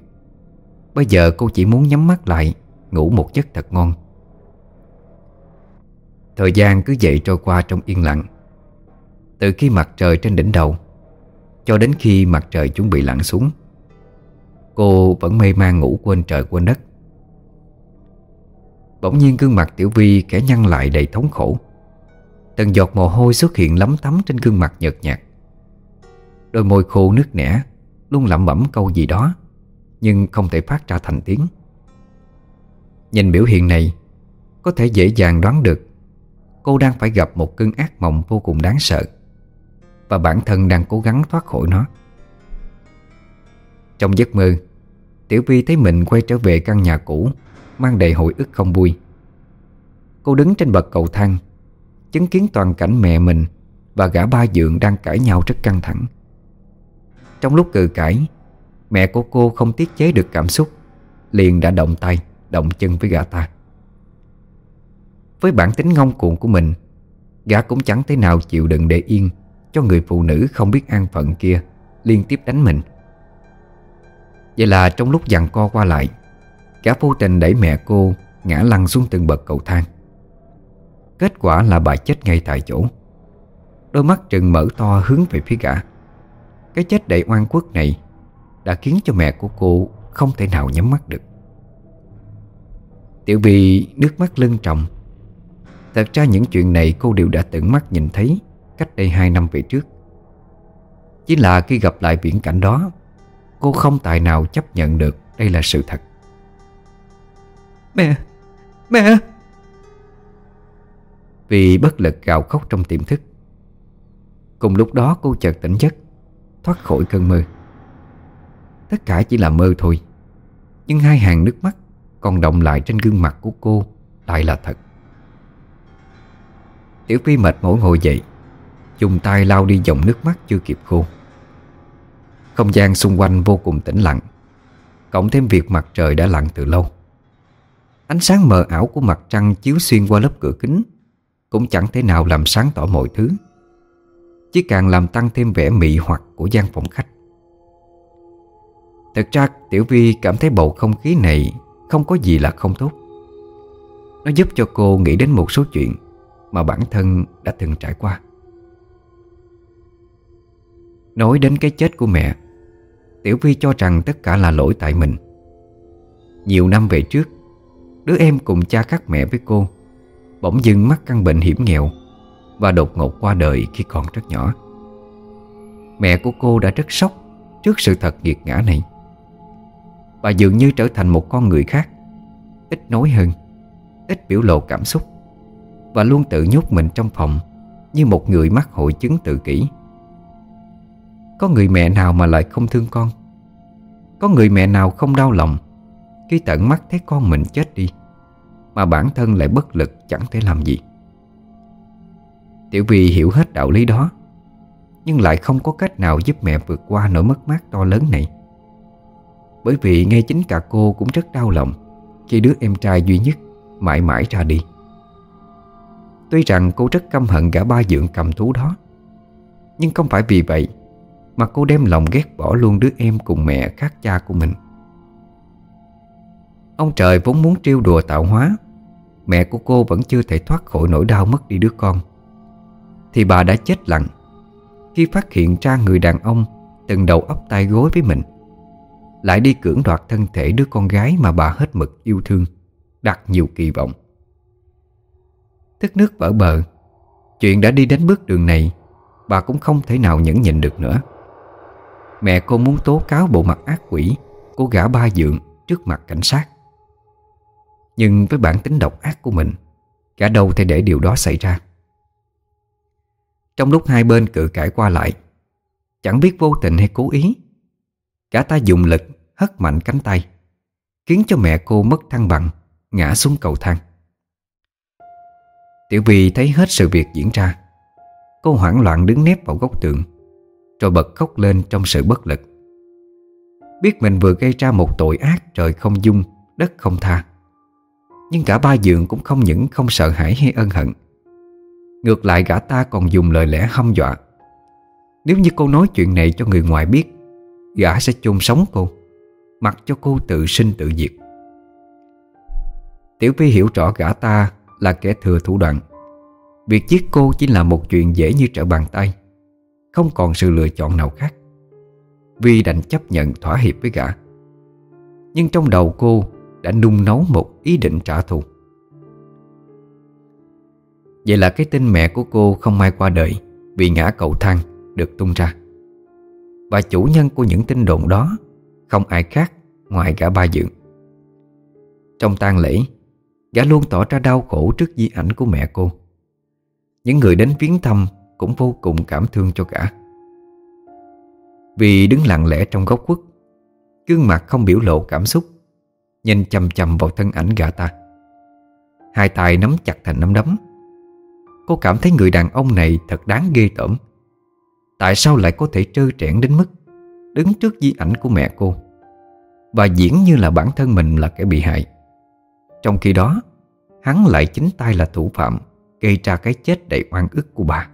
Bây giờ cô chỉ muốn nhắm mắt lại, Ngủ một giấc thật ngon. Thời gian cứ vậy trôi qua trong yên lặng. Từ khi mặt trời trên đỉnh đầu Cho đến khi mặt trời chuẩn bị lặn xuống, Cô vẫn mê man ngủ quên trời quên đất. Bỗng nhiên gương mặt Tiểu Vi kẻ nhăn lại đầy thống khổ. Từng giọt mồ hôi xuất hiện lấm tấm trên gương mặt nhợt nhạt. Đôi môi khô nước nẻ Luôn lẩm bẩm câu gì đó, Nhưng không thể phát ra thành tiếng. Nhìn biểu hiện này, Có thể dễ dàng đoán được Cô đang phải gặp một cơn ác mộng vô cùng đáng sợ, Và bản thân đang cố gắng thoát khỏi nó. Trong giấc mơ, Tiểu Vi thấy mình quay trở về căn nhà cũ, Mang đầy hồi ức không vui. Cô đứng trên bậc cầu thang, Chứng kiến toàn cảnh mẹ mình Và gã ba dượng đang cãi nhau rất căng thẳng trong lúc cự cãi, Mẹ của cô không tiết chế được cảm xúc, Liền đã động tay, Động chân với gã ta. Với bản tính ngông cuồng của mình, Gã cũng chẳng thế nào chịu đựng để yên Cho người phụ nữ không biết an phận kia Liên tiếp đánh mình. Vậy là trong lúc dằn co qua lại Cả vô tình đẩy mẹ cô Ngã lăn xuống từng bậc cầu thang. Kết quả là bà chết ngay tại chỗ. Đôi mắt trừng mở to hướng về phía gã. Cái chết đầy oan quốc này Đã khiến cho mẹ của cô Không thể nào nhắm mắt được. Tiểu vì nước mắt lưng trọng Thật ra những chuyện này cô đều đã tận mắt nhìn thấy Cách đây hai năm về trước. Chỉ là khi gặp lại viễn cảnh đó Cô không tài nào chấp nhận được Đây là sự thật. Mẹ Mẹ! Vì bất lực gào khóc trong tiềm thức. Cùng lúc đó cô chợt tỉnh giấc Thoát khỏi cơn mơ. Tất cả chỉ là mơ thôi, Nhưng hai hàng nước mắt Còn động lại trên gương mặt của cô Lại là thật. Tiểu Phi mệt mỏi ngồi dậy, Dùng tay lau đi dòng nước mắt chưa kịp khô. Không gian xung quanh vô cùng tĩnh lặng, Cộng thêm việc mặt trời đã lặn từ lâu. Ánh sáng mờ ảo của mặt trăng chiếu xuyên qua lớp cửa kính Cũng chẳng thể nào làm sáng tỏ mọi thứ. Chỉ càng làm tăng thêm vẻ mị hoặc của gian phòng khách. Thực ra, Tiểu Vi cảm thấy bầu không khí này Không có gì là không tốt. Nó giúp cho cô nghĩ đến một số chuyện Mà bản thân đã từng trải qua. Nói đến cái chết của mẹ, Tiểu Vi cho rằng tất cả là lỗi tại mình. Nhiều năm về trước, Đứa em cùng cha khác mẹ với cô Bỗng dưng mắc căn bệnh hiểm nghèo. Và đột ngột qua đời khi còn rất nhỏ. Mẹ của cô đã rất sốc Trước sự thật nghiệt ngã này. Bà dường như trở thành một con người khác, Ít nói hơn, Ít biểu lộ cảm xúc, Và luôn tự nhốt mình trong phòng Như một người mắc hội chứng tự kỷ. Có người mẹ nào mà lại không thương con? Có người mẹ nào không đau lòng Khi tận mắt thấy con mình chết đi Mà bản thân lại bất lực chẳng thể làm gì? Tiểu Vi hiểu hết đạo lý đó, Nhưng lại không có cách nào giúp mẹ vượt qua nỗi mất mát to lớn này. Bởi vì ngay chính cả cô cũng rất đau lòng Khi đứa em trai duy nhất mãi mãi ra đi. Tuy rằng cô rất căm hận gã ba dượng cầm thú đó, Nhưng không phải vì vậy Mà cô đem lòng ghét bỏ luôn đứa em cùng mẹ khác cha của mình. Ông trời vốn muốn trêu đùa tạo hóa, Mẹ của cô vẫn chưa thể thoát khỏi nỗi đau mất đi đứa con. Thì bà đã chết lặng. Khi phát hiện ra người đàn ông Từng đầu ấp tay gối với mình, Lại đi cưỡng đoạt thân thể đứa con gái Mà bà hết mực yêu thương, Đặt nhiều kỳ vọng. Tức nước vỡ bờ, Chuyện đã đi đến bước đường này, Bà cũng không thể nào nhẫn nhịn được nữa. Mẹ cô muốn tố cáo bộ mặt ác quỷ Của gã ba dượng trước mặt cảnh sát. Nhưng với bản tính độc ác của mình, Cả đâu thể để điều đó xảy ra. Trong lúc hai bên cự cãi qua lại Chẳng biết vô tình hay cố ý Cả ta dùng lực hất mạnh cánh tay Khiến cho mẹ cô mất thăng bằng Ngã xuống cầu thang. Tiểu Vi thấy hết sự việc diễn ra Cô hoảng loạn đứng nép vào góc tường Rồi bật khóc lên trong sự bất lực. Biết mình vừa gây ra một tội ác Trời không dung, đất không tha Nhưng cả ba giường cũng không những không sợ hãi hay ân hận Ngược lại gã ta còn dùng lời lẽ hăm dọa. Nếu như cô nói chuyện này cho người ngoài biết, Gã sẽ chôn sống cô, Mặc cho cô tự sinh tự diệt. Tiểu Vi hiểu rõ gã ta là kẻ thừa thủ đoạn. Việc giết cô chỉ là một chuyện dễ như trở bàn tay, Không còn sự lựa chọn nào khác. Vi đành chấp nhận thỏa hiệp với gã. Nhưng trong đầu cô đã nung nấu một ý định trả thù. Vậy là cái tin mẹ của cô không may qua đời Vì ngã cầu thang, được tung ra. Và chủ nhân của những tin đồn đó, Không ai khác ngoài gã ba dượng. Trong tang lễ, Gã luôn tỏ ra đau khổ trước di ảnh của mẹ cô. Những người đến viếng thăm Cũng vô cùng cảm thương cho gã. Vì đứng lặng lẽ trong góc quất Gương mặt không biểu lộ cảm xúc, Nhìn chầm chầm vào thân ảnh gã ta. Hai tay nắm chặt thành nắm đấm Cô cảm thấy người đàn ông này thật đáng ghê tởm. Tại sao lại có thể trơ trẽn đến mức Đứng trước di ảnh của mẹ cô? Và diễn như là bản thân mình là kẻ bị hại. Trong khi đó, Hắn lại chính tay là thủ phạm, Gây ra cái chết đầy oan ức của bà.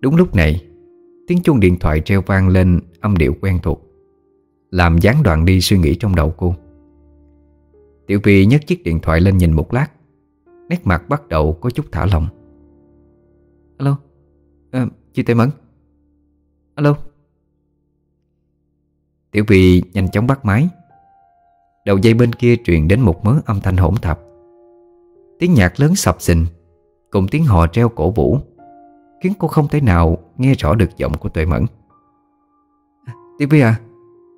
Đúng lúc này, Tiếng chuông điện thoại treo vang lên âm điệu quen thuộc, Làm gián đoạn đi suy nghĩ trong đầu cô. Tiểu Vi nhấc chiếc điện thoại lên nhìn một lát. Nét mặt bắt đầu có chút thả lỏng. Alo à, Chị Tây Mẫn. Alo. Tiểu Vy nhanh chóng bắt máy. Đầu dây bên kia truyền đến một mớ âm thanh hỗn tạp Tiếng nhạc lớn sập sình Cùng tiếng hò treo cổ vũ Khiến cô không thể nào nghe rõ được giọng của Tuệ Mẫn. Ờ, Tiểu Vy à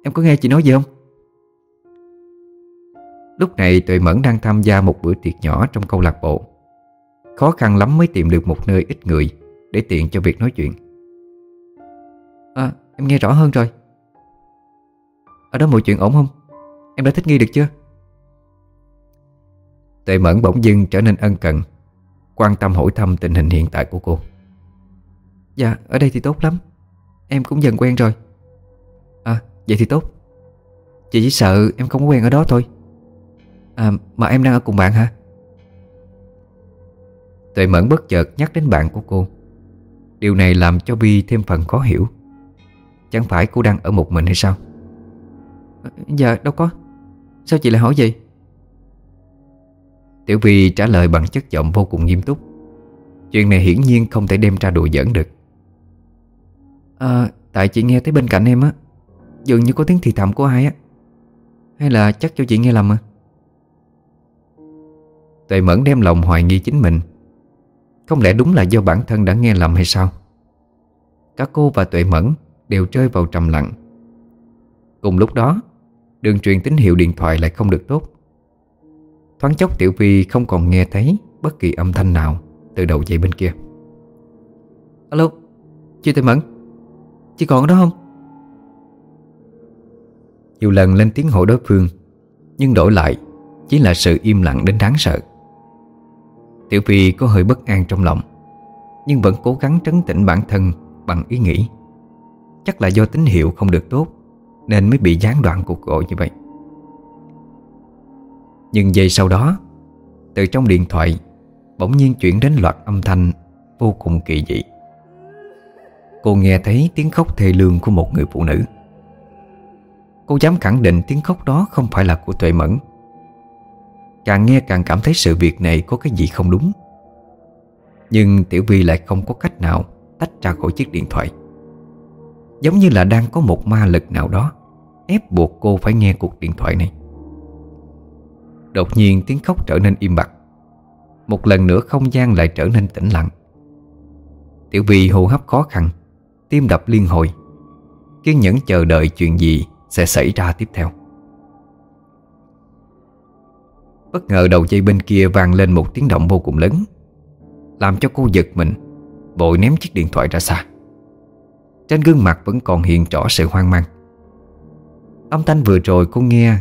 Em có nghe chị nói gì không? Lúc này Tuệ Mẫn đang tham gia một bữa tiệc nhỏ trong câu lạc bộ. Khó khăn lắm mới tìm được một nơi ít người Để tiện cho việc nói chuyện. À em nghe rõ hơn rồi. Ở đó mọi chuyện ổn không? Em đã thích nghi được chưa? Tuệ Mẫn bỗng dưng trở nên ân cần, Quan tâm hỏi thăm tình hình hiện tại của cô. Dạ ở đây thì tốt lắm. Em cũng dần quen rồi. À vậy thì tốt. Chị chỉ sợ em không có quen ở đó thôi. À mà em đang ở cùng bạn hả? Tuệ Mẫn bất chợt nhắc đến bạn của cô. Điều này làm cho Vi thêm phần khó hiểu. Chẳng phải cô đang ở một mình hay sao? À, Dạ đâu có. Sao chị lại hỏi gì Tiểu Vi trả lời bằng chất giọng vô cùng nghiêm túc. Chuyện này hiển nhiên không thể đem ra đùa giỡn được. À tại chị nghe thấy bên cạnh em á Dường như có tiếng thì thầm của ai á. Hay là chắc cho chị nghe lầm à Tuệ Mẫn đem lòng hoài nghi chính mình. Không lẽ đúng là do bản thân đã nghe lầm hay sao? Cả cô và Tuệ Mẫn đều rơi vào trầm lặng. Cùng lúc đó Đường truyền tín hiệu điện thoại lại không được tốt. Thoáng chốc Tiểu Vi không còn nghe thấy Bất kỳ âm thanh nào Từ đầu dây bên kia. Alo Chị Tuệ Mẫn Chị còn ở đó không? Nhiều lần lên tiếng hỏi đối phương Nhưng đổi lại Chỉ là sự im lặng đến đáng sợ Tiểu Phi có hơi bất an trong lòng, Nhưng vẫn cố gắng trấn tĩnh bản thân Bằng ý nghĩ. Chắc là do tín hiệu không được tốt, Nên mới bị gián đoạn cuộc gọi như vậy. Nhưng giây sau đó, Từ trong điện thoại, Bỗng nhiên chuyển đến loạt âm thanh Vô cùng kỳ dị. Cô nghe thấy tiếng khóc thê lương của một người phụ nữ. Cô dám khẳng định tiếng khóc đó không phải là của Tuệ Mẫn. Càng nghe càng cảm thấy sự việc này có cái gì không đúng. Nhưng Tiểu Vi lại không có cách nào tách ra khỏi chiếc điện thoại. Giống như là đang có một ma lực nào đó, Ép buộc cô phải nghe cuộc điện thoại này. Đột nhiên tiếng khóc trở nên im bặt. Một lần nữa không gian lại trở nên tĩnh lặng. Tiểu Vi hô hấp khó khăn, Tim đập liên hồi, Kiên nhẫn chờ đợi chuyện gì sẽ xảy ra tiếp theo. Bất ngờ đầu dây bên kia vang lên một tiếng động vô cùng lớn, Làm cho cô giật mình, Vội ném chiếc điện thoại ra xa. Trên gương mặt vẫn còn hiện rõ sự hoang mang. Âm thanh vừa rồi cô nghe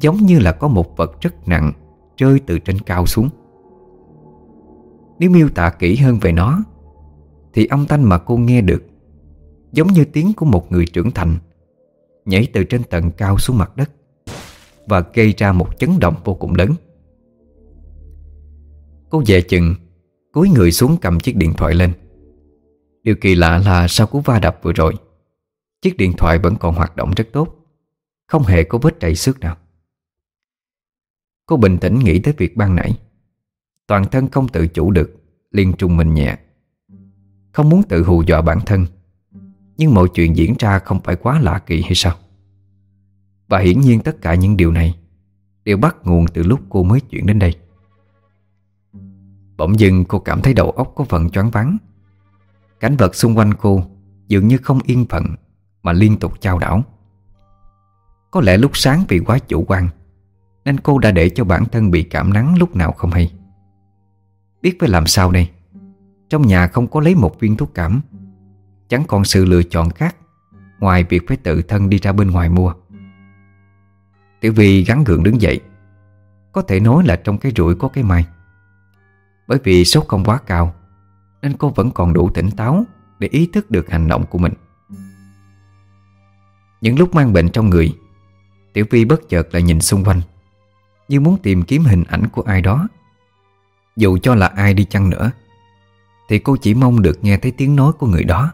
Giống như là có một vật rất nặng Rơi từ trên cao xuống. Nếu miêu tả kỹ hơn về nó, Thì âm thanh mà cô nghe được Giống như tiếng của một người trưởng thành Nhảy từ trên tầng cao xuống mặt đất. Và gây ra một chấn động vô cùng lớn. Cô về chừng, cúi người xuống cầm chiếc điện thoại lên. Điều kỳ lạ là sau cú va đập vừa rồi, Chiếc điện thoại vẫn còn hoạt động rất tốt, Không hề có vết trầy xước nào. Cô bình tĩnh nghĩ tới việc ban nãy. Toàn thân không tự chủ được, liền trung mình nhẹ. Không muốn tự hù dọa bản thân, Nhưng mọi chuyện diễn ra không phải quá lạ kỳ hay sao? Và hiển nhiên tất cả những điều này Đều bắt nguồn từ lúc cô mới chuyển đến đây. Bỗng dưng cô cảm thấy đầu óc có phần choáng váng. Cảnh vật xung quanh cô Dường như không yên phận Mà liên tục trao đảo. Có lẽ lúc sáng vì quá chủ quan Nên cô đã để cho bản thân bị cảm nắng lúc nào không hay. Biết phải làm sao đây? Trong nhà không có lấy một viên thuốc cảm. Chẳng còn sự lựa chọn khác Ngoài việc phải tự thân đi ra bên ngoài mua. Tiểu Vi gắn gượng đứng dậy. Có thể nói là trong cái rủi có cái may. Bởi vì sốt không quá cao, Nên cô vẫn còn đủ tỉnh táo Để ý thức được hành động của mình. Những lúc mang bệnh trong người, Tiểu Vi bất chợt lại nhìn xung quanh, Như muốn tìm kiếm hình ảnh của ai đó. Dù cho là ai đi chăng nữa, Thì cô chỉ mong được nghe thấy tiếng nói của người đó,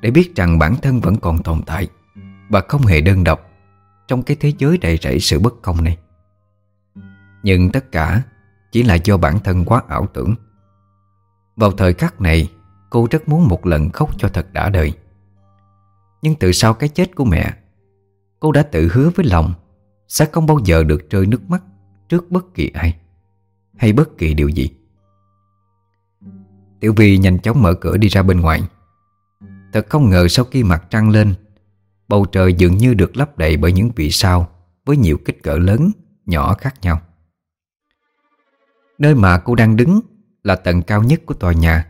Để biết rằng bản thân vẫn còn tồn tại Và không hề đơn độc. Trong cái thế giới đầy rẫy sự bất công này. Nhưng tất cả Chỉ là do bản thân quá ảo tưởng. Vào thời khắc này, Cô rất muốn một lần khóc cho thật đã đời. Nhưng từ sau cái chết của mẹ, Cô đã tự hứa với lòng Sẽ không bao giờ được rơi nước mắt Trước bất kỳ ai Hay bất kỳ điều gì. Tiểu Vi nhanh chóng mở cửa đi ra bên ngoài. Thật không ngờ sau khi mặt trăng lên Bầu trời dường như được lấp đầy bởi những vì sao Với nhiều kích cỡ lớn, nhỏ khác nhau. Nơi mà cô đang đứng là tầng cao nhất của tòa nhà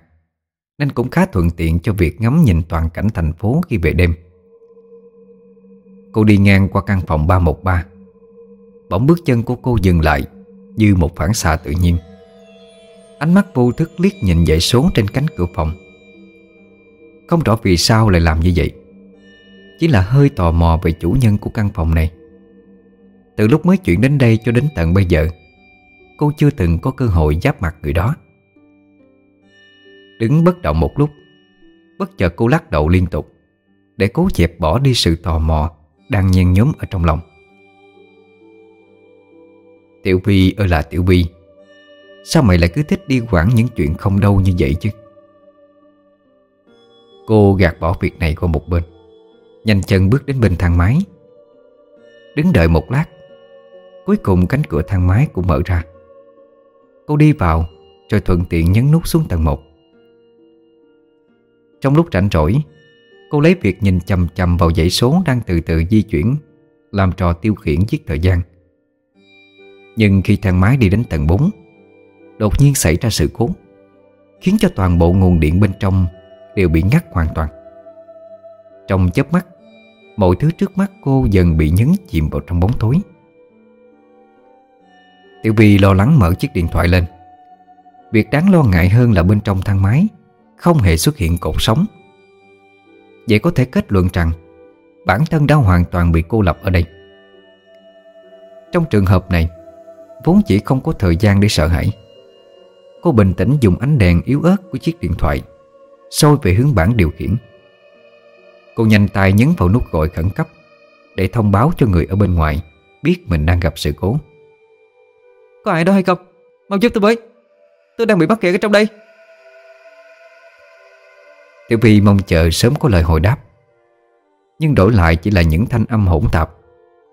Nên cũng khá thuận tiện cho việc ngắm nhìn toàn cảnh thành phố khi về đêm. Cô đi ngang qua căn phòng 313 Bỗng bước chân của cô dừng lại Như một phản xạ tự nhiên. Ánh mắt vô thức liếc nhìn dãy số trên cánh cửa phòng. Không rõ vì sao lại làm như vậy. Chỉ là hơi tò mò về chủ nhân của căn phòng này. Từ lúc mới chuyển đến đây cho đến tận bây giờ, Cô chưa từng có cơ hội giáp mặt người đó. Đứng bất động một lúc, Bất chợt cô lắc đầu liên tục, Để cố dẹp bỏ đi sự tò mò Đang nhen nhóm ở trong lòng. Tiểu Vi ơi là Tiểu Vi Sao mày lại cứ thích đi quản những chuyện không đâu như vậy chứ? Cô gạt bỏ việc này qua một bên. Nhanh chân bước đến bên thang máy. Đứng đợi một lát, Cuối cùng cánh cửa thang máy cũng mở ra. Cô đi vào Rồi thuận tiện nhấn nút xuống tầng 1 Trong lúc rảnh rỗi, Cô lấy việc nhìn chầm chầm vào dãy số Đang từ từ di chuyển, Làm trò tiêu khiển giết thời gian. Nhưng khi thang máy đi đến tầng 4 Đột nhiên xảy ra sự cố, Khiến cho toàn bộ nguồn điện bên trong Đều bị ngắt hoàn toàn. Trong chớp mắt Mọi thứ trước mắt cô dần bị nhấn chìm vào trong bóng tối. Tiểu Vi lo lắng mở chiếc điện thoại lên. Việc đáng lo ngại hơn là bên trong thang máy Không hề xuất hiện cột sống Vậy có thể kết luận rằng Bản thân đã hoàn toàn bị cô lập ở đây. Trong trường hợp này, Vốn chỉ không có thời gian để sợ hãi. Cô bình tĩnh dùng ánh đèn yếu ớt của chiếc điện thoại soi về hướng bảng điều khiển. Cô nhanh tay nhấn vào nút gọi khẩn cấp Để thông báo cho người ở bên ngoài Biết mình đang gặp sự cố. Có ai đó hay không? Mau giúp tôi với. Tôi đang bị mắc kẹt ở trong đây. Tiểu Vi mong chờ sớm có lời hồi đáp. Nhưng đổi lại chỉ là những thanh âm hỗn tạp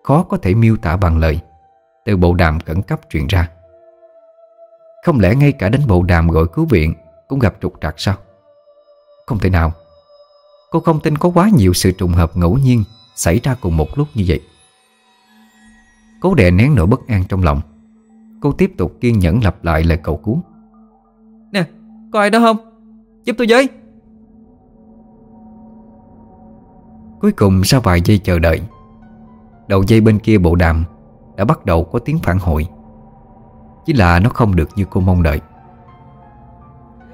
Khó có thể miêu tả bằng lời Từ bộ đàm khẩn cấp truyền ra. Không lẽ ngay cả đến bộ đàm gọi cứu viện Cũng gặp trục trặc sao? Không thể nào Cô không tin có quá nhiều sự trùng hợp ngẫu nhiên Xảy ra cùng một lúc như vậy. Cố đè nén nỗi bất an trong lòng. Cô tiếp tục kiên nhẫn lặp lại lời cầu cứu. Nè có ai đó không? Giúp tôi với. Cuối cùng sau vài giây chờ đợi Đầu dây bên kia bộ đàm Đã bắt đầu có tiếng phản hồi. Chỉ là nó không được như cô mong đợi.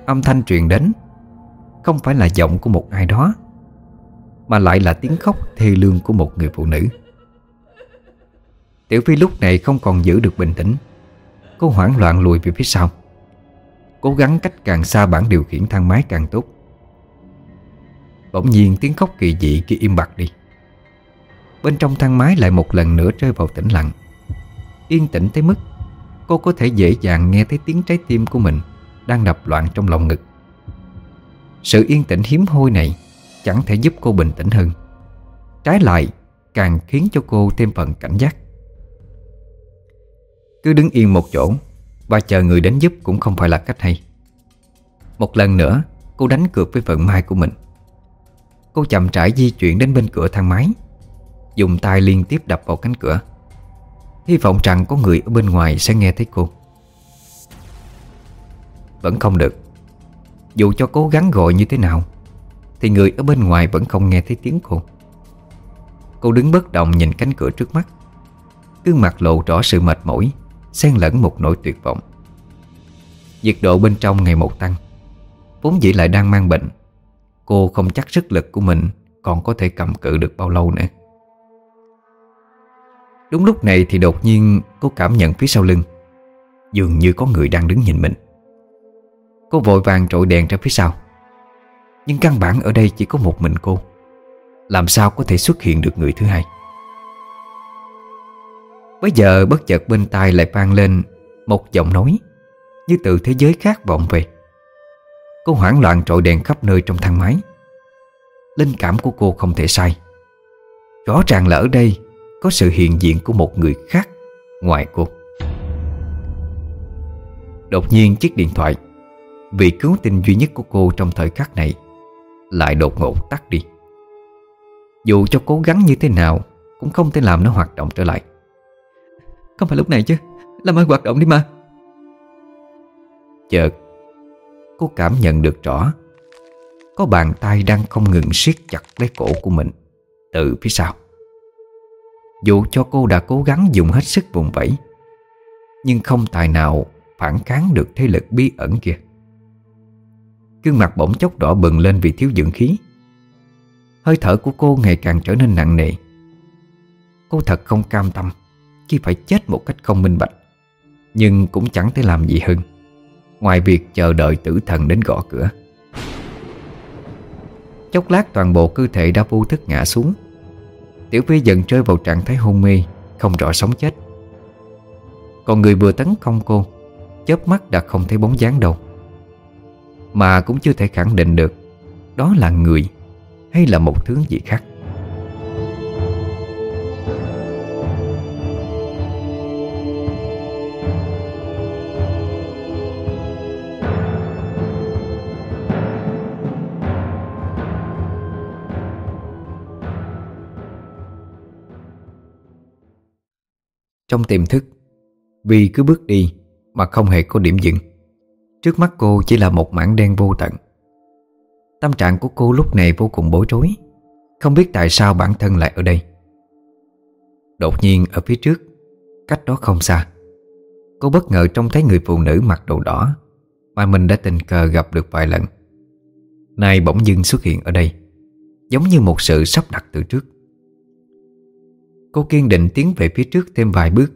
Âm thanh truyền đến Không phải là giọng của một ai đó mà lại là tiếng khóc thê lương của một người phụ nữ. Tiểu Phi lúc này không còn giữ được bình tĩnh. Cô hoảng loạn lùi về phía sau, Cố gắng cách càng xa bản điều khiển thang máy càng tốt. Bỗng nhiên tiếng khóc kỳ dị kia im bặt đi. Bên trong thang máy lại một lần nữa rơi vào tĩnh lặng. Yên tĩnh tới mức Cô có thể dễ dàng nghe thấy tiếng trái tim của mình Đang đập loạn trong lòng ngực. Sự yên tĩnh hiếm hoi này Chẳng thể giúp cô bình tĩnh hơn. Trái lại, Càng khiến cho cô thêm phần cảnh giác. Cứ đứng yên một chỗ, Và chờ người đến giúp cũng không phải là cách hay. Một lần nữa, Cô đánh cược với vận may của mình. Cô chậm rãi di chuyển đến bên cửa thang máy, Dùng tay liên tiếp đập vào cánh cửa. Hy vọng rằng có người ở bên ngoài sẽ nghe thấy cô. Vẫn không được. Dù cho cố gắng gọi như thế nào thì người ở bên ngoài vẫn không nghe thấy tiếng cô. Cô đứng bất động nhìn cánh cửa trước mắt. Gương mặt lộ rõ sự mệt mỏi, Xen lẫn một nỗi tuyệt vọng. Nhiệt độ bên trong ngày một tăng. Vốn dĩ lại đang mang bệnh. Cô không chắc sức lực của mình Còn có thể cầm cự được bao lâu nữa. Đúng lúc này thì đột nhiên cô cảm nhận phía sau lưng. Dường như có người đang đứng nhìn mình. Cô vội vàng trội đèn ra phía sau. Nhưng căn bản ở đây chỉ có một mình cô. Làm sao có thể xuất hiện được người thứ hai? Bây giờ bất chợt bên tai lại vang lên Một giọng nói Như từ thế giới khác vọng về. Cô hoảng loạn trội đèn khắp nơi trong thang máy. Linh cảm của cô không thể sai. Rõ ràng là ở đây Có sự hiện diện của một người khác Ngoài cô. Đột nhiên chiếc điện thoại Vị cứu tinh duy nhất của cô trong thời khắc này lại đột ngột tắt đi. Dù cho cố gắng như thế nào, Cũng không thể làm nó hoạt động trở lại. Không phải lúc này chứ, Làm ơn hoạt động đi mà. Chợt, Cô cảm nhận được rõ, Có bàn tay đang không ngừng siết chặt lấy cổ của mình Từ phía sau. Dù cho cô đã cố gắng dùng hết sức vùng vẫy, Nhưng không tài nào phản kháng được thế lực bí ẩn kia. Gương mặt bỗng chốc đỏ bừng lên vì thiếu dưỡng khí. Hơi thở của cô ngày càng trở nên nặng nề. Cô thật không cam tâm Khi phải chết một cách không minh bạch, Nhưng cũng chẳng thể làm gì hơn. Ngoài việc chờ đợi tử thần đến gõ cửa. Chốc lát toàn bộ cơ thể đã vô thức ngã xuống. Tiểu Phi dần rơi vào trạng thái hôn mê, Không rõ sống chết. Còn người vừa tấn công cô, Chớp mắt đã không thấy bóng dáng đâu. Mà cũng chưa thể khẳng định được Đó là người Hay là một thứ gì khác. Trong tiềm thức Vì cứ bước đi Mà không hề có điểm dừng. Trước mắt cô chỉ là một mảng đen vô tận. Tâm trạng của cô lúc này vô cùng bối rối. Không biết tại sao bản thân lại ở đây. Đột nhiên, ở phía trước, Cách đó không xa, Cô bất ngờ trông thấy người phụ nữ mặc đồ đỏ Mà mình đã tình cờ gặp được vài lần. Nay bỗng dưng xuất hiện ở đây, Giống như một sự sắp đặt từ trước. Cô kiên định tiến về phía trước thêm vài bước.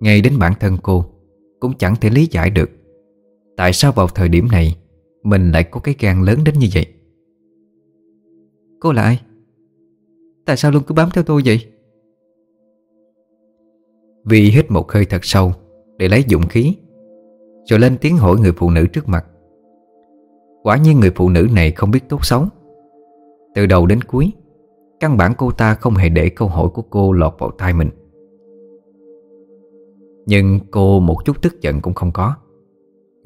Ngay đến bản thân cô, Cũng chẳng thể lý giải được Tại sao vào thời điểm này, Mình lại có cái gan lớn đến như vậy? Cô là ai? Tại sao luôn cứ bám theo tôi vậy? Vì hít một hơi thật sâu Để lấy dũng khí, Rồi lên tiếng hỏi người phụ nữ trước mặt. Quả nhiên người phụ nữ này không biết tốt xấu. Từ đầu đến cuối, Căn bản cô ta không hề để câu hỏi của cô lọt vào tai mình. Nhưng cô một chút tức giận cũng không có.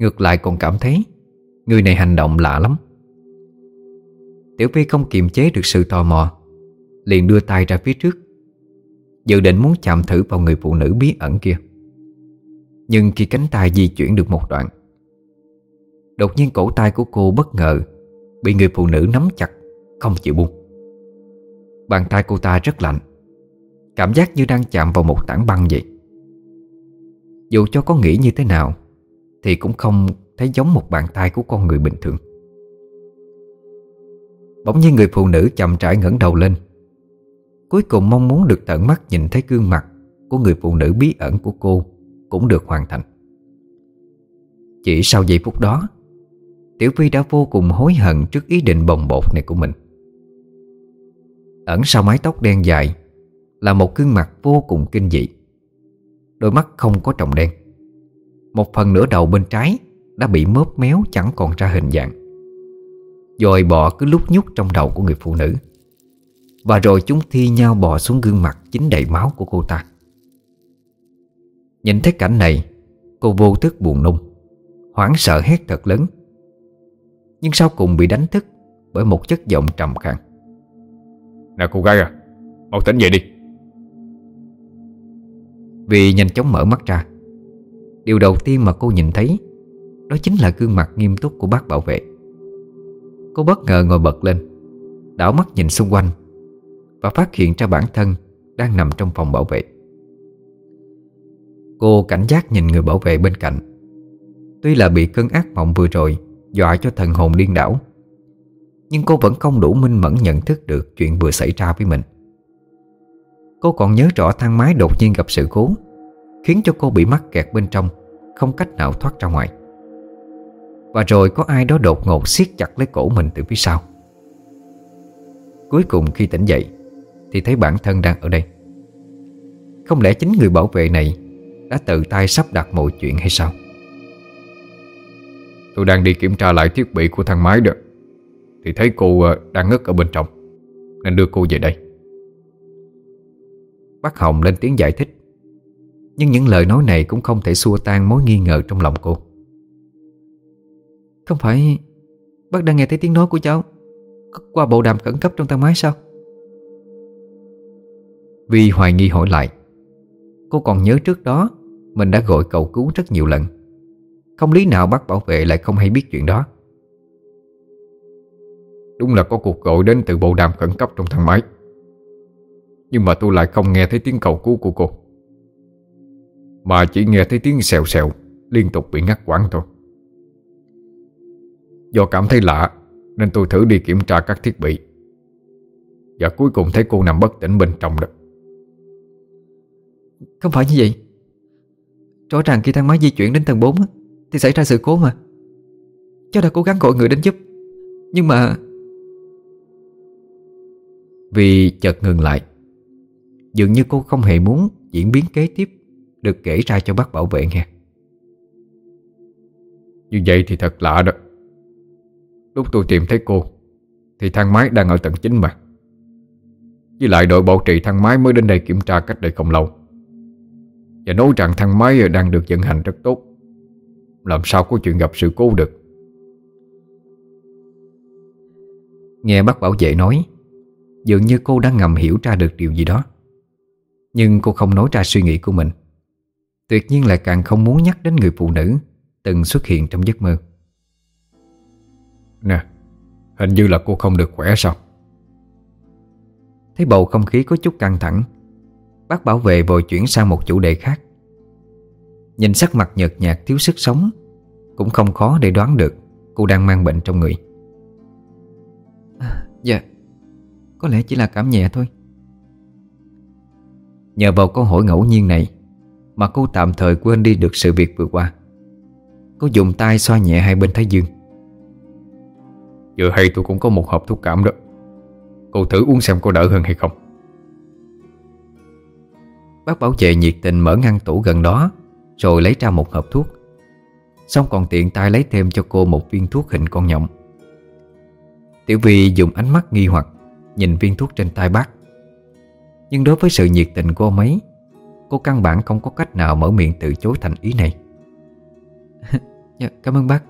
Ngược lại còn cảm thấy, Người này hành động lạ lắm. Tiểu Phi không kiềm chế được sự tò mò, Liền đưa tay ra phía trước. Dự định muốn chạm thử vào người phụ nữ bí ẩn kia. Nhưng khi cánh tay di chuyển được một đoạn, Đột nhiên cổ tay của cô bất ngờ Bị người phụ nữ nắm chặt, Không chịu buông. Bàn tay cô ta rất lạnh, Cảm giác như đang chạm vào một tảng băng vậy. Dù cho có nghĩ như thế nào thì cũng không thấy giống một bàn tay của con người bình thường. Bỗng nhiên người phụ nữ chậm rãi ngẩng đầu lên. Cuối cùng mong muốn được tận mắt nhìn thấy gương mặt Của người phụ nữ bí ẩn của cô Cũng được hoàn thành. Chỉ sau giây phút đó, Tiểu Vi đã vô cùng hối hận Trước ý định bồng bột này của mình. Ẩn sau mái tóc đen dài Là một gương mặt vô cùng kinh dị. Đôi mắt không có tròng đen. Một phần nửa đầu bên trái Đã bị mớp méo chẳng còn ra hình dạng. Rồi bò cứ lúc nhúc trong đầu của người phụ nữ. Và rồi chúng thi nhau bò xuống gương mặt Chính đầy máu của cô ta. Nhìn thấy cảnh này Cô vô thức buồn nôn Hoảng sợ hét thật lớn. Nhưng sau cùng bị đánh thức Bởi một chất giọng trầm khàn. Nè cô gái à Mau tỉnh dậy đi. Vì nhanh chóng mở mắt ra Điều đầu tiên mà cô nhìn thấy, Đó chính là gương mặt nghiêm túc của bác bảo vệ. Cô bất ngờ ngồi bật lên, Đảo mắt nhìn xung quanh, Và phát hiện ra bản thân Đang nằm trong phòng bảo vệ. Cô cảnh giác nhìn người bảo vệ bên cạnh. Tuy là bị cơn ác mộng vừa rồi Dọa cho thần hồn điên đảo, nhưng cô vẫn không đủ minh mẫn nhận thức được Chuyện vừa xảy ra với mình. Cô còn nhớ rõ thang máy đột nhiên gặp sự cố Khiến cho cô bị mắc kẹt bên trong Không cách nào thoát ra ngoài. Và rồi có ai đó đột ngột siết chặt lấy cổ mình từ phía sau. Cuối cùng khi tỉnh dậy Thì thấy bản thân đang ở đây. Không lẽ chính người bảo vệ này Đã tự tay sắp đặt mọi chuyện hay sao? Tôi đang đi kiểm tra lại thiết bị của thang máy đó. Thì thấy cô ờ, đang ngất ở bên trong Nên đưa cô về đây. Bác Hồng lên tiếng giải thích nhưng những lời nói này cũng không thể xua tan mối nghi ngờ trong lòng cô. Không phải, Bác đang nghe thấy tiếng nói của cháu. Qua bộ đàm khẩn cấp trong thang máy sao? Vi hoài nghi hỏi lại. Cô còn nhớ trước đó, Mình đã gọi cầu cứu rất nhiều lần. Không lý nào bác bảo vệ lại không hay biết chuyện đó. Đúng là có cuộc gọi đến từ bộ đàm khẩn cấp trong thang máy. Nhưng mà tôi lại không nghe thấy tiếng cầu cứu của cô. Mà chỉ nghe thấy tiếng xèo xèo Liên tục bị ngắt quãng thôi. Do cảm thấy lạ Nên tôi thử đi kiểm tra các thiết bị. Và cuối cùng thấy cô nằm bất tỉnh bên trong đó. Không phải như vậy. Rõ ràng khi thang máy di chuyển đến tầng 4 Thì xảy ra sự cố mà. Cháu đã cố gắng gọi người đến giúp Nhưng mà Vì chợt ngừng lại. Dường như cô không hề muốn diễn biến kế tiếp Được kể ra cho bác bảo vệ nghe. Như vậy thì thật lạ đó. Lúc tôi tìm thấy cô Thì thang máy đang ở tầng 9 mà. Với lại đội bảo trì thang máy mới đến đây kiểm tra cách đây không lâu. Và nói rằng thang máy đang được vận hành rất tốt. Làm sao có chuyện gặp sự cố được? Nghe bác bảo vệ nói Dường như cô đã ngầm hiểu ra được điều gì đó. Nhưng cô không nói ra suy nghĩ của mình Tuyệt nhiên lại càng không muốn nhắc đến người phụ nữ Từng xuất hiện trong giấc mơ. Nè Hình như là cô không được khỏe sao? Thấy bầu không khí có chút căng thẳng Bác bảo vệ vội chuyển sang một chủ đề khác. Nhìn sắc mặt nhợt nhạt thiếu sức sống Cũng không khó để đoán được Cô đang mang bệnh trong người. À, Dạ Có lẽ chỉ là cảm nhẹ thôi. Nhờ vào câu hỏi ngẫu nhiên này Mà cô tạm thời quên đi được sự việc vừa qua. Cô dùng tay xoa nhẹ hai bên thái dương. Giờ hay tôi cũng có một hộp thuốc cảm đó. Cô thử uống xem có đỡ hơn hay không. Bác bảo vệ nhiệt tình mở ngăn tủ gần đó Rồi lấy ra một hộp thuốc. Xong còn tiện tay lấy thêm cho cô một viên thuốc hình con nhộng. Tiểu Vi dùng ánh mắt nghi hoặc Nhìn viên thuốc trên tay bác. Nhưng đối với sự nhiệt tình của ông ấy Cô căn bản không có cách nào mở miệng từ chối thành ý này. Dạ cảm ơn bác.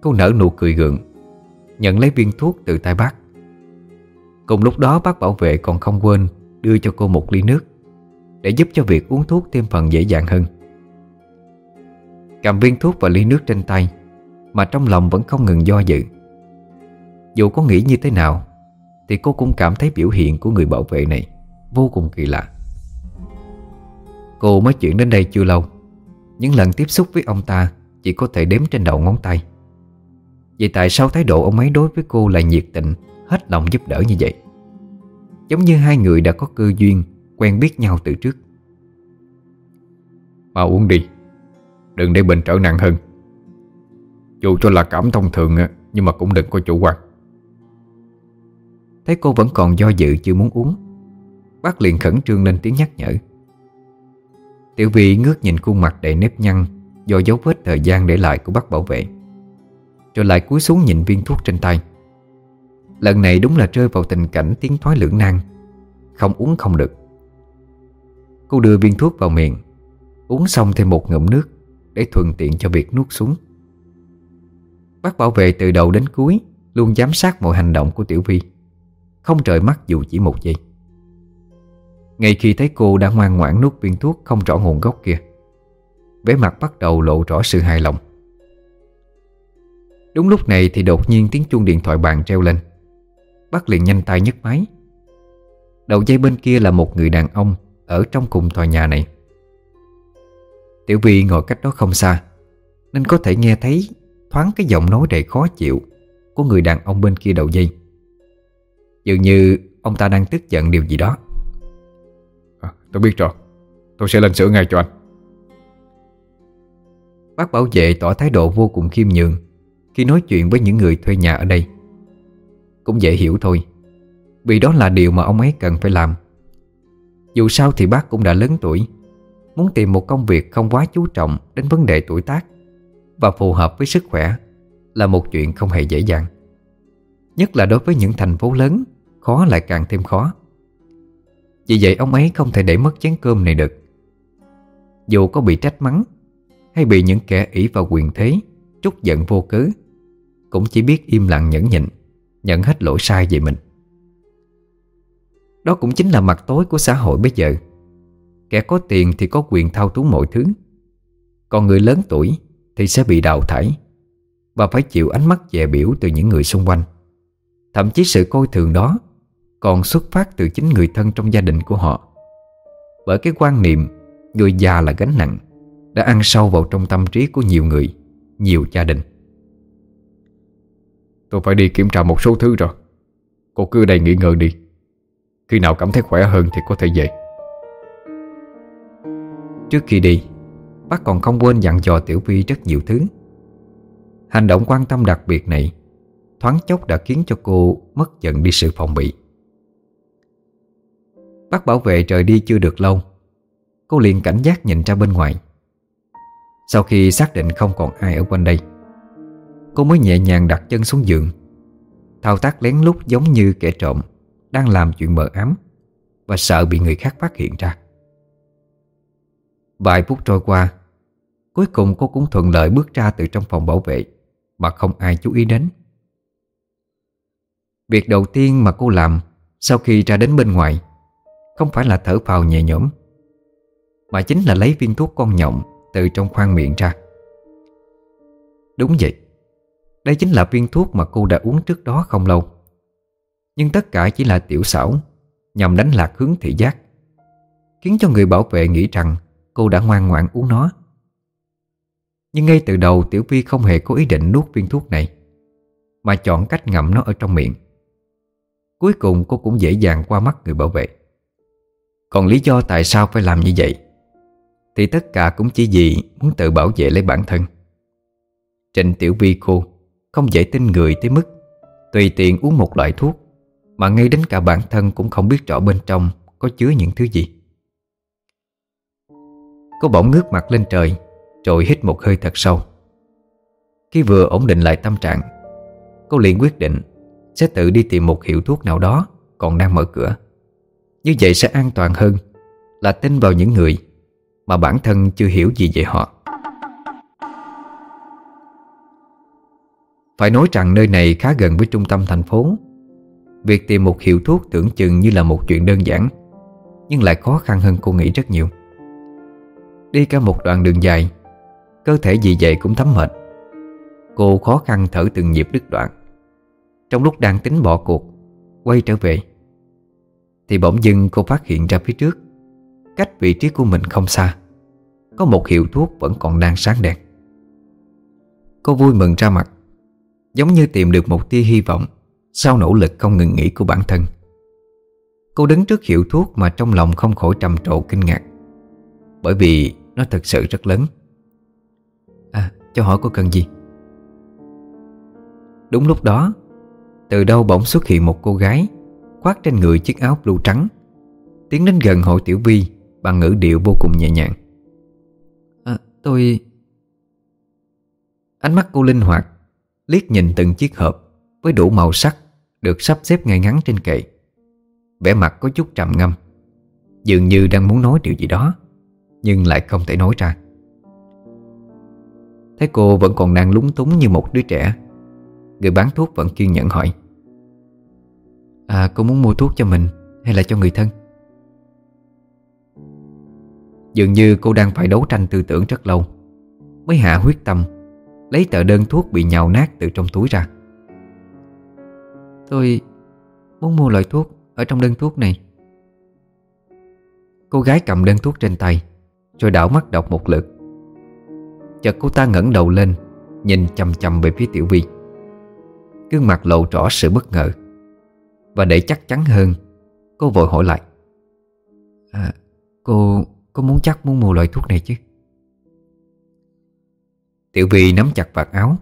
Cô nở nụ cười gượng Nhận lấy viên thuốc từ tay bác. Cùng lúc đó bác bảo vệ còn không quên Đưa cho cô một ly nước Để giúp cho việc uống thuốc thêm phần dễ dàng hơn. Cầm viên thuốc và ly nước trên tay Mà trong lòng vẫn không ngừng do dự. Dù có nghĩ như thế nào Thì cô cũng cảm thấy biểu hiện của người bảo vệ này Vô cùng kỳ lạ Cô mới chuyển đến đây chưa lâu. Những lần tiếp xúc với ông ta Chỉ có thể đếm trên đầu ngón tay. Vậy tại sao thái độ ông ấy đối với cô lại nhiệt tình, Hết lòng giúp đỡ như vậy? Giống như hai người đã có cơ duyên, Quen biết nhau từ trước. Mà uống đi, Đừng để bệnh trở nặng hơn. Dù cho là cảm thông thường Nhưng mà cũng đừng có chủ quan. Thấy cô vẫn còn do dự chưa muốn uống, Bác liền khẩn trương lên tiếng nhắc nhở. Tiểu Vy ngước nhìn khuôn mặt đầy nếp nhăn, Do dấu vết thời gian để lại của bác bảo vệ. Rồi lại cúi xuống nhìn viên thuốc trên tay. Lần này đúng là rơi vào tình cảnh tiếng thoái lưỡng nan. Không uống không được. Cô đưa viên thuốc vào miệng, Uống xong thêm một ngụm nước Để thuận tiện cho việc nuốt xuống. Bác bảo vệ từ đầu đến cuối Luôn giám sát mọi hành động của Tiểu Vi. Không rời mắt dù chỉ một giây. Ngay khi thấy cô đã ngoan ngoãn nuốt viên thuốc Không rõ nguồn gốc kia, vẻ mặt bắt đầu lộ rõ sự hài lòng. Đúng lúc này thì đột nhiên tiếng chuông điện thoại bàn treo lên. Bác liền nhanh tay nhấc máy. Đầu dây bên kia là một người đàn ông Ở trong cùng tòa nhà này. Tiểu Vi ngồi cách đó không xa, Nên có thể nghe thấy Thoáng cái giọng nói đầy khó chịu Của người đàn ông bên kia đầu dây. Dường như ông ta đang tức giận điều gì đó. Tôi biết rồi. Tôi sẽ lên sửa ngay cho anh. Bác bảo vệ tỏ thái độ vô cùng khiêm nhường Khi nói chuyện với những người thuê nhà ở đây. Cũng dễ hiểu thôi, Vì đó là điều mà ông ấy cần phải làm. Dù sao thì bác cũng đã lớn tuổi, Muốn tìm một công việc không quá chú trọng Đến vấn đề tuổi tác Và phù hợp với sức khỏe Là một chuyện không hề dễ dàng. Nhất là đối với những thành phố lớn, Khó lại càng thêm khó. Vì vậy ông ấy không thể để mất chén cơm này được. Dù có bị trách mắng, Hay bị những kẻ ỷ vào quyền thế Trút giận vô cớ, Cũng chỉ biết im lặng nhẫn nhịn, Nhận hết lỗi sai về mình. Đó cũng chính là mặt tối của xã hội bây giờ. Kẻ có tiền thì có quyền thao túng mọi thứ, Còn người lớn tuổi Thì sẽ bị đào thải Và phải chịu ánh mắt dè biểu từ những người xung quanh. Thậm chí sự coi thường đó còn xuất phát từ chính người thân trong gia đình của họ. Bởi cái quan niệm, Người già là gánh nặng, Đã ăn sâu vào trong tâm trí của nhiều người, Nhiều gia đình. Tôi phải đi kiểm tra một số thứ rồi. Cô cứ đây nghỉ ngơi đi. Khi nào cảm thấy khỏe hơn thì có thể về. Trước khi đi, Bác còn không quên dặn dò Tiểu Vi rất nhiều thứ. Hành động quan tâm đặc biệt này, Thoáng chốc đã khiến cho cô mất dần đi sự phòng bị. Bác bảo vệ trời đi chưa được lâu. Cô liền cảnh giác nhìn ra bên ngoài. Sau khi xác định không còn ai ở quanh đây, Cô mới nhẹ nhàng đặt chân xuống giường. Thao tác lén lút giống như kẻ trộm Đang làm chuyện mờ ám Và sợ bị người khác phát hiện ra. Vài phút trôi qua, Cuối cùng cô cũng thuận lợi bước ra từ trong phòng bảo vệ Mà không ai chú ý đến. Việc đầu tiên mà cô làm Sau khi ra đến bên ngoài không phải là thở phào nhẹ nhõm, Mà chính là lấy viên thuốc con nhộng Từ trong khoang miệng ra. Đúng vậy, Đây chính là viên thuốc mà cô đã uống trước đó không lâu. Nhưng tất cả chỉ là tiểu xảo Nhằm đánh lạc hướng thị giác, Khiến cho người bảo vệ nghĩ rằng Cô đã ngoan ngoãn uống nó. Nhưng ngay từ đầu Tiểu Vi không hề có ý định nuốt viên thuốc này, Mà chọn cách ngậm nó ở trong miệng. Cuối cùng cô cũng dễ dàng qua mắt người bảo vệ. Còn lý do tại sao phải làm như vậy? Thì tất cả cũng chỉ vì muốn tự bảo vệ lấy bản thân. Trịnh Tiểu Vi cô Không dễ tin người tới mức Tùy tiện uống một loại thuốc, Mà ngay đến cả bản thân cũng không biết rõ bên trong Có chứa những thứ gì. Cô bỗng ngước mặt lên trời, Rồi hít một hơi thật sâu. Khi vừa ổn định lại tâm trạng, Cô liền quyết định Sẽ tự đi tìm một hiệu thuốc nào đó Còn đang mở cửa. Như vậy sẽ an toàn hơn Là tin vào những người Mà bản thân chưa hiểu gì về họ. Phải nói rằng nơi này khá gần với trung tâm thành phố. Việc tìm một hiệu thuốc tưởng chừng như là một chuyện đơn giản, Nhưng lại khó khăn hơn cô nghĩ rất nhiều. Đi cả một đoạn đường dài, Cơ thể gì vậy cũng thấm mệt. Cô khó khăn thở từng nhịp đứt đoạn. Trong lúc đang tính bỏ cuộc, Quay trở về thì bỗng dưng cô phát hiện ra phía trước. Cách vị trí của mình không xa, Có một hiệu thuốc vẫn còn đang sáng đèn. Cô vui mừng ra mặt, Giống như tìm được một tia hy vọng Sau nỗ lực không ngừng nghỉ của bản thân. Cô đứng trước hiệu thuốc mà trong lòng không khỏi trầm trồ kinh ngạc, Bởi vì nó thật sự rất lớn. À cho hỏi có cần gì? Đúng lúc đó, Từ đâu bỗng xuất hiện một cô gái Khoác trên người chiếc áo blue trắng. Tiến đến gần hội tiểu vi Bằng ngữ điệu vô cùng nhẹ nhàng. À tôi Ánh mắt cô linh hoạt Liếc nhìn từng chiếc hộp Với đủ màu sắc Được sắp xếp ngay ngắn trên kệ. Vẻ mặt có chút trầm ngâm Dường như đang muốn nói điều gì đó nhưng lại không thể nói ra. Thấy cô vẫn còn đang lúng túng như một đứa trẻ Người bán thuốc vẫn kiên nhẫn hỏi À cô muốn mua thuốc cho mình Hay là cho người thân? Dường như cô đang phải đấu tranh tư tưởng rất lâu Mới hạ huyết tâm, Lấy tờ đơn thuốc bị nhào nát từ trong túi ra. Tôi muốn mua loại thuốc Ở trong đơn thuốc này. Cô gái cầm đơn thuốc trên tay, rồi đảo mắt đọc một lượt. Chợt cô ta ngẩng đầu lên, Nhìn chầm chầm về phía Tiểu Vi. Gương mặt lộ rõ sự bất ngờ. Và để chắc chắn hơn Cô vội hỏi lại. À, Cô có muốn chắc muốn mua loại thuốc này chứ? Tiểu Vi nắm chặt vạt áo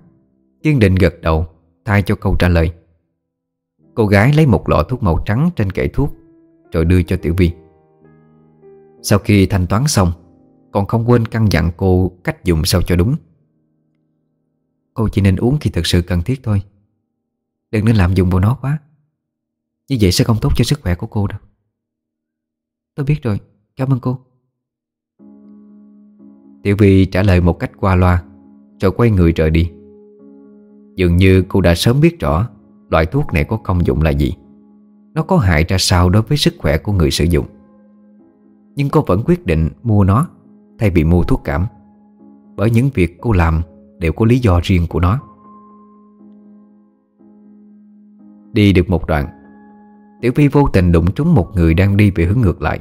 Kiên định gật đầu Thay cho câu trả lời. Cô gái lấy một lọ thuốc màu trắng trên kệ thuốc Rồi đưa cho Tiểu Vi Sau khi thanh toán xong Còn không quên căn dặn cô cách dùng sao cho đúng. Cô chỉ nên uống khi thực sự cần thiết thôi. Đừng nên làm dùng vào nó quá. Như vậy sẽ không tốt cho sức khỏe của cô đâu. Tôi biết rồi. Cảm ơn cô. Tiểu Vi trả lời một cách qua loa, Rồi quay người rời đi. Dường như cô đã sớm biết rõ Loại thuốc này có công dụng là gì. Nó có hại ra sao đối với sức khỏe của người sử dụng. Nhưng cô vẫn quyết định mua nó Thay vì mua thuốc cảm, Bởi những việc cô làm Đều có lý do riêng của nó. Đi được một đoạn Tiểu Phi vô tình đụng trúng một người đang đi về hướng ngược lại.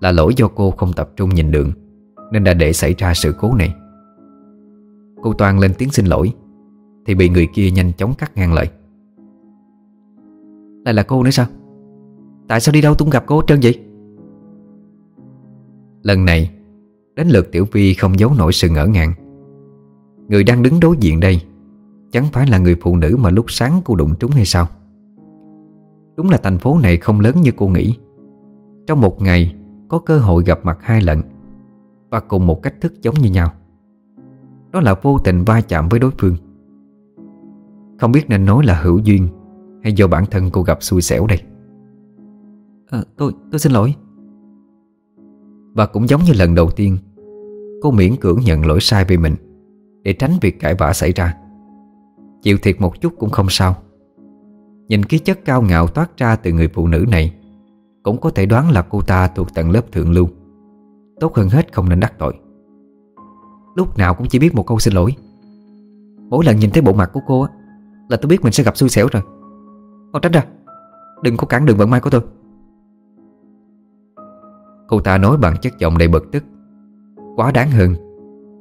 Là lỗi do cô không tập trung nhìn đường, Nên đã để xảy ra sự cố này. Cô Toàn lên tiếng xin lỗi, Thì bị người kia nhanh chóng cắt ngang lời Lại là cô nữa sao? Tại sao đi đâu cũng gặp cô hết trơn vậy? Lần này, Đến lượt Tiểu Phi không giấu nổi sự ngỡ ngàng. Người đang đứng đối diện đây, Chẳng phải là người phụ nữ mà lúc sáng cô đụng trúng hay sao? Đúng là thành phố này không lớn như cô nghĩ. Trong một ngày Có cơ hội gặp mặt hai lần Và cùng một cách thức giống như nhau. Đó là vô tình va chạm với đối phương. Không biết nên nói là hữu duyên Hay do bản thân cô gặp xui xẻo đây. À, Tôi tôi xin lỗi. Và cũng giống như lần đầu tiên Cô miễn cưỡng nhận lỗi sai về mình Để tránh việc cãi vã xảy ra. Chịu thiệt một chút cũng không sao Nhìn khí chất cao ngạo toát ra từ người phụ nữ này, Cũng có thể đoán là cô ta thuộc tầng lớp thượng lưu. Tốt hơn hết không nên đắc tội. Lúc nào cũng chỉ biết một câu xin lỗi. Mỗi lần nhìn thấy bộ mặt của cô á, Là tôi biết mình sẽ gặp xui xẻo rồi. Con tránh ra, Đừng có cản đường vận may của tôi. Cô ta nói bằng chất giọng đầy bực tức. Quá đáng hơn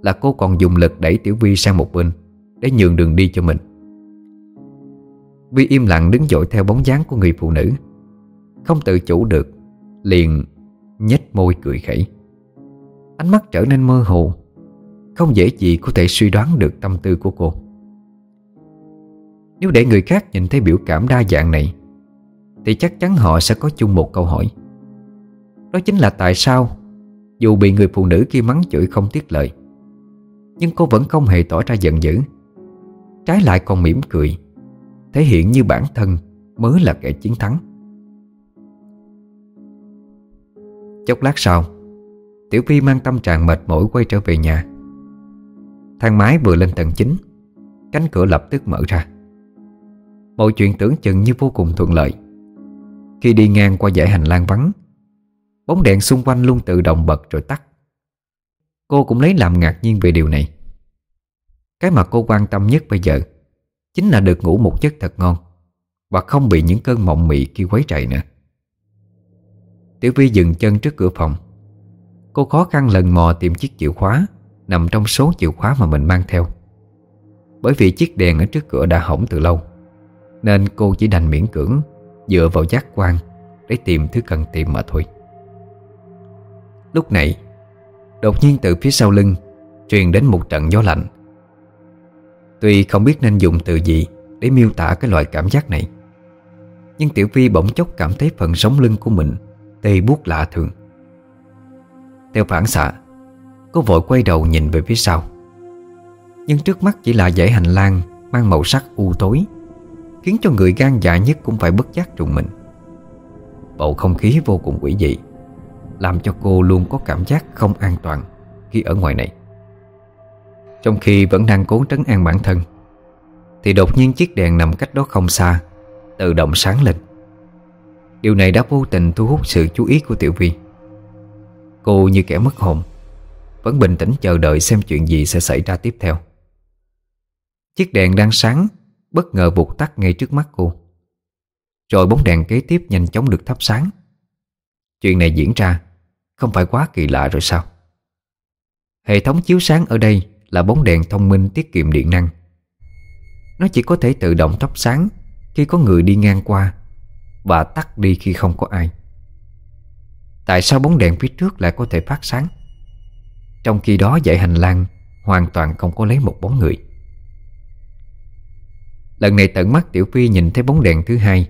Là cô còn dùng lực đẩy Tiểu Vi sang một bên Để nhường đường đi cho mình. Vi im lặng đứng dội theo bóng dáng của người phụ nữ. Không tự chủ được, Liền nhếch môi cười khẩy. Ánh mắt trở nên mơ hồ, Không dễ gì có thể suy đoán được tâm tư của cô. Nếu để người khác nhìn thấy biểu cảm đa dạng này, Thì chắc chắn họ sẽ có chung một câu hỏi. Đó chính là tại sao, Dù bị người phụ nữ kia mắng chửi không tiếc lời, Nhưng cô vẫn không hề tỏ ra giận dữ. Trái lại còn mỉm cười. Thể hiện như bản thân mới là kẻ chiến thắng. Chốc lát sau, Tiểu Phi mang tâm trạng mệt mỏi quay trở về nhà. Thang máy vừa lên tầng 9 Cánh cửa lập tức mở ra. Mọi chuyện tưởng chừng như vô cùng thuận lợi. Khi đi ngang qua dãy hành lang vắng, Bóng đèn xung quanh luôn tự động bật rồi tắt. Cô cũng lấy làm ngạc nhiên về điều này. Cái mà cô quan tâm nhất bây giờ Chính là được ngủ một giấc thật ngon Và không bị những cơn mộng mị kia quấy rầy nữa. Tiểu Vi dừng chân trước cửa phòng. Cô khó khăn lần mò tìm chiếc chìa khóa Nằm trong số chìa khóa mà mình mang theo. Bởi vì chiếc đèn ở trước cửa đã hỏng từ lâu, Nên cô chỉ đành miễn cưỡng Dựa vào giác quan Để tìm thứ cần tìm mà thôi. Lúc này, Đột nhiên từ phía sau lưng Truyền đến một trận gió lạnh. Tuy không biết nên dùng từ gì Để miêu tả cái loại cảm giác này, Nhưng Tiểu Vi bỗng chốc cảm thấy phần sống lưng của mình Tê buốt lạ thường. Theo phản xạ, Cô vội quay đầu nhìn về phía sau. Nhưng trước mắt chỉ là dãy hành lang Mang màu sắc u tối, Khiến cho người gan dạ nhất cũng phải bất giác trùng mình. Bầu không khí vô cùng quỷ dị, Làm cho cô luôn có cảm giác không an toàn Khi ở ngoài này trong khi vẫn đang cố trấn an bản thân, Thì đột nhiên chiếc đèn nằm cách đó không xa, Tự động sáng lên. Điều này đã vô tình thu hút sự chú ý của Tiểu Vi. Cô như kẻ mất hồn, Vẫn bình tĩnh chờ đợi xem chuyện gì sẽ xảy ra tiếp theo. Chiếc đèn đang sáng, Bất ngờ vụt tắt ngay trước mắt cô. Rồi bóng đèn kế tiếp nhanh chóng được thắp sáng. Chuyện này diễn ra, Không phải quá kỳ lạ rồi sao? Hệ thống chiếu sáng ở đây là bóng đèn thông minh tiết kiệm điện năng. Nó chỉ có thể tự động thắp sáng khi có người đi ngang qua và tắt đi khi không có ai. Tại sao bóng đèn phía trước lại có thể phát sáng? Trong khi đó dãy hành lang Hoàn toàn không có lấy một bóng người. Lần này tận mắt Tiểu Phi nhìn thấy bóng đèn thứ hai,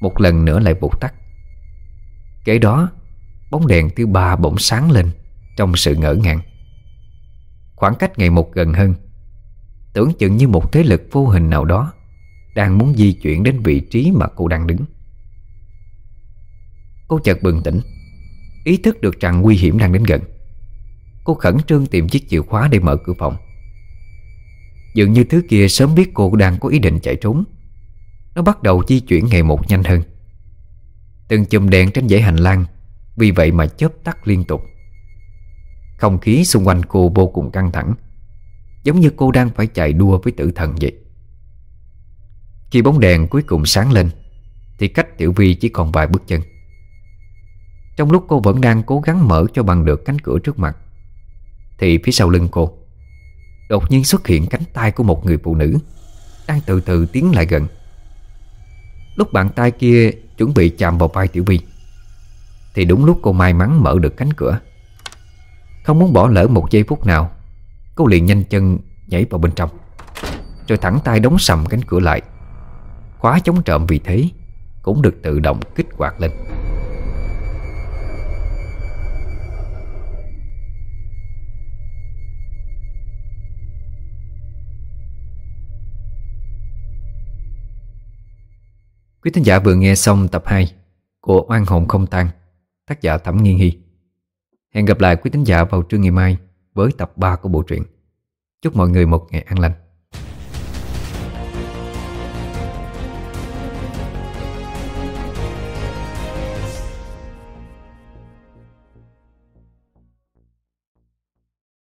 Một lần nữa lại vụt tắt. Kế đó, Bóng đèn thứ ba bỗng sáng lên Trong sự ngỡ ngàng. Khoảng cách ngày một gần hơn. Tưởng chừng như một thế lực vô hình nào đó Đang muốn di chuyển đến vị trí mà cô đang đứng. Cô chợt bừng tỉnh, Ý thức được rằng nguy hiểm đang đến gần. Cô khẩn trương tìm chiếc chìa khóa để mở cửa phòng. Dường như thứ kia sớm biết cô đang có ý định chạy trốn. Nó bắt đầu di chuyển ngày một nhanh hơn. Từng chùm đèn trên dãy hành lang, Vì vậy mà chớp tắt liên tục. Không khí xung quanh cô vô cùng căng thẳng. Giống như cô đang phải chạy đua với tử thần vậy. Khi bóng đèn cuối cùng sáng lên, Thì cách Tiểu Vi chỉ còn vài bước chân. Trong lúc cô vẫn đang cố gắng mở cho bằng được cánh cửa trước mặt, Thì phía sau lưng cô, Đột nhiên xuất hiện cánh tay của một người phụ nữ Đang từ từ tiến lại gần. Lúc bàn tay kia chuẩn bị chạm vào vai Tiểu Vi, Thì đúng lúc cô may mắn mở được cánh cửa. Không muốn bỏ lỡ một giây phút nào Cô liền nhanh chân nhảy vào bên trong Rồi thẳng tay đóng sầm cánh cửa lại Khóa chống trộm vì thế Cũng được tự động kích hoạt lên Quý thính giả vừa nghe xong tập 2 của Oan hồn không tan, tác giả Thẩm Nghiên Hy. Hẹn gặp lại quý thính giả vào trưa ngày mai với tập 3 của bộ truyện. Chúc mọi người một ngày an lành.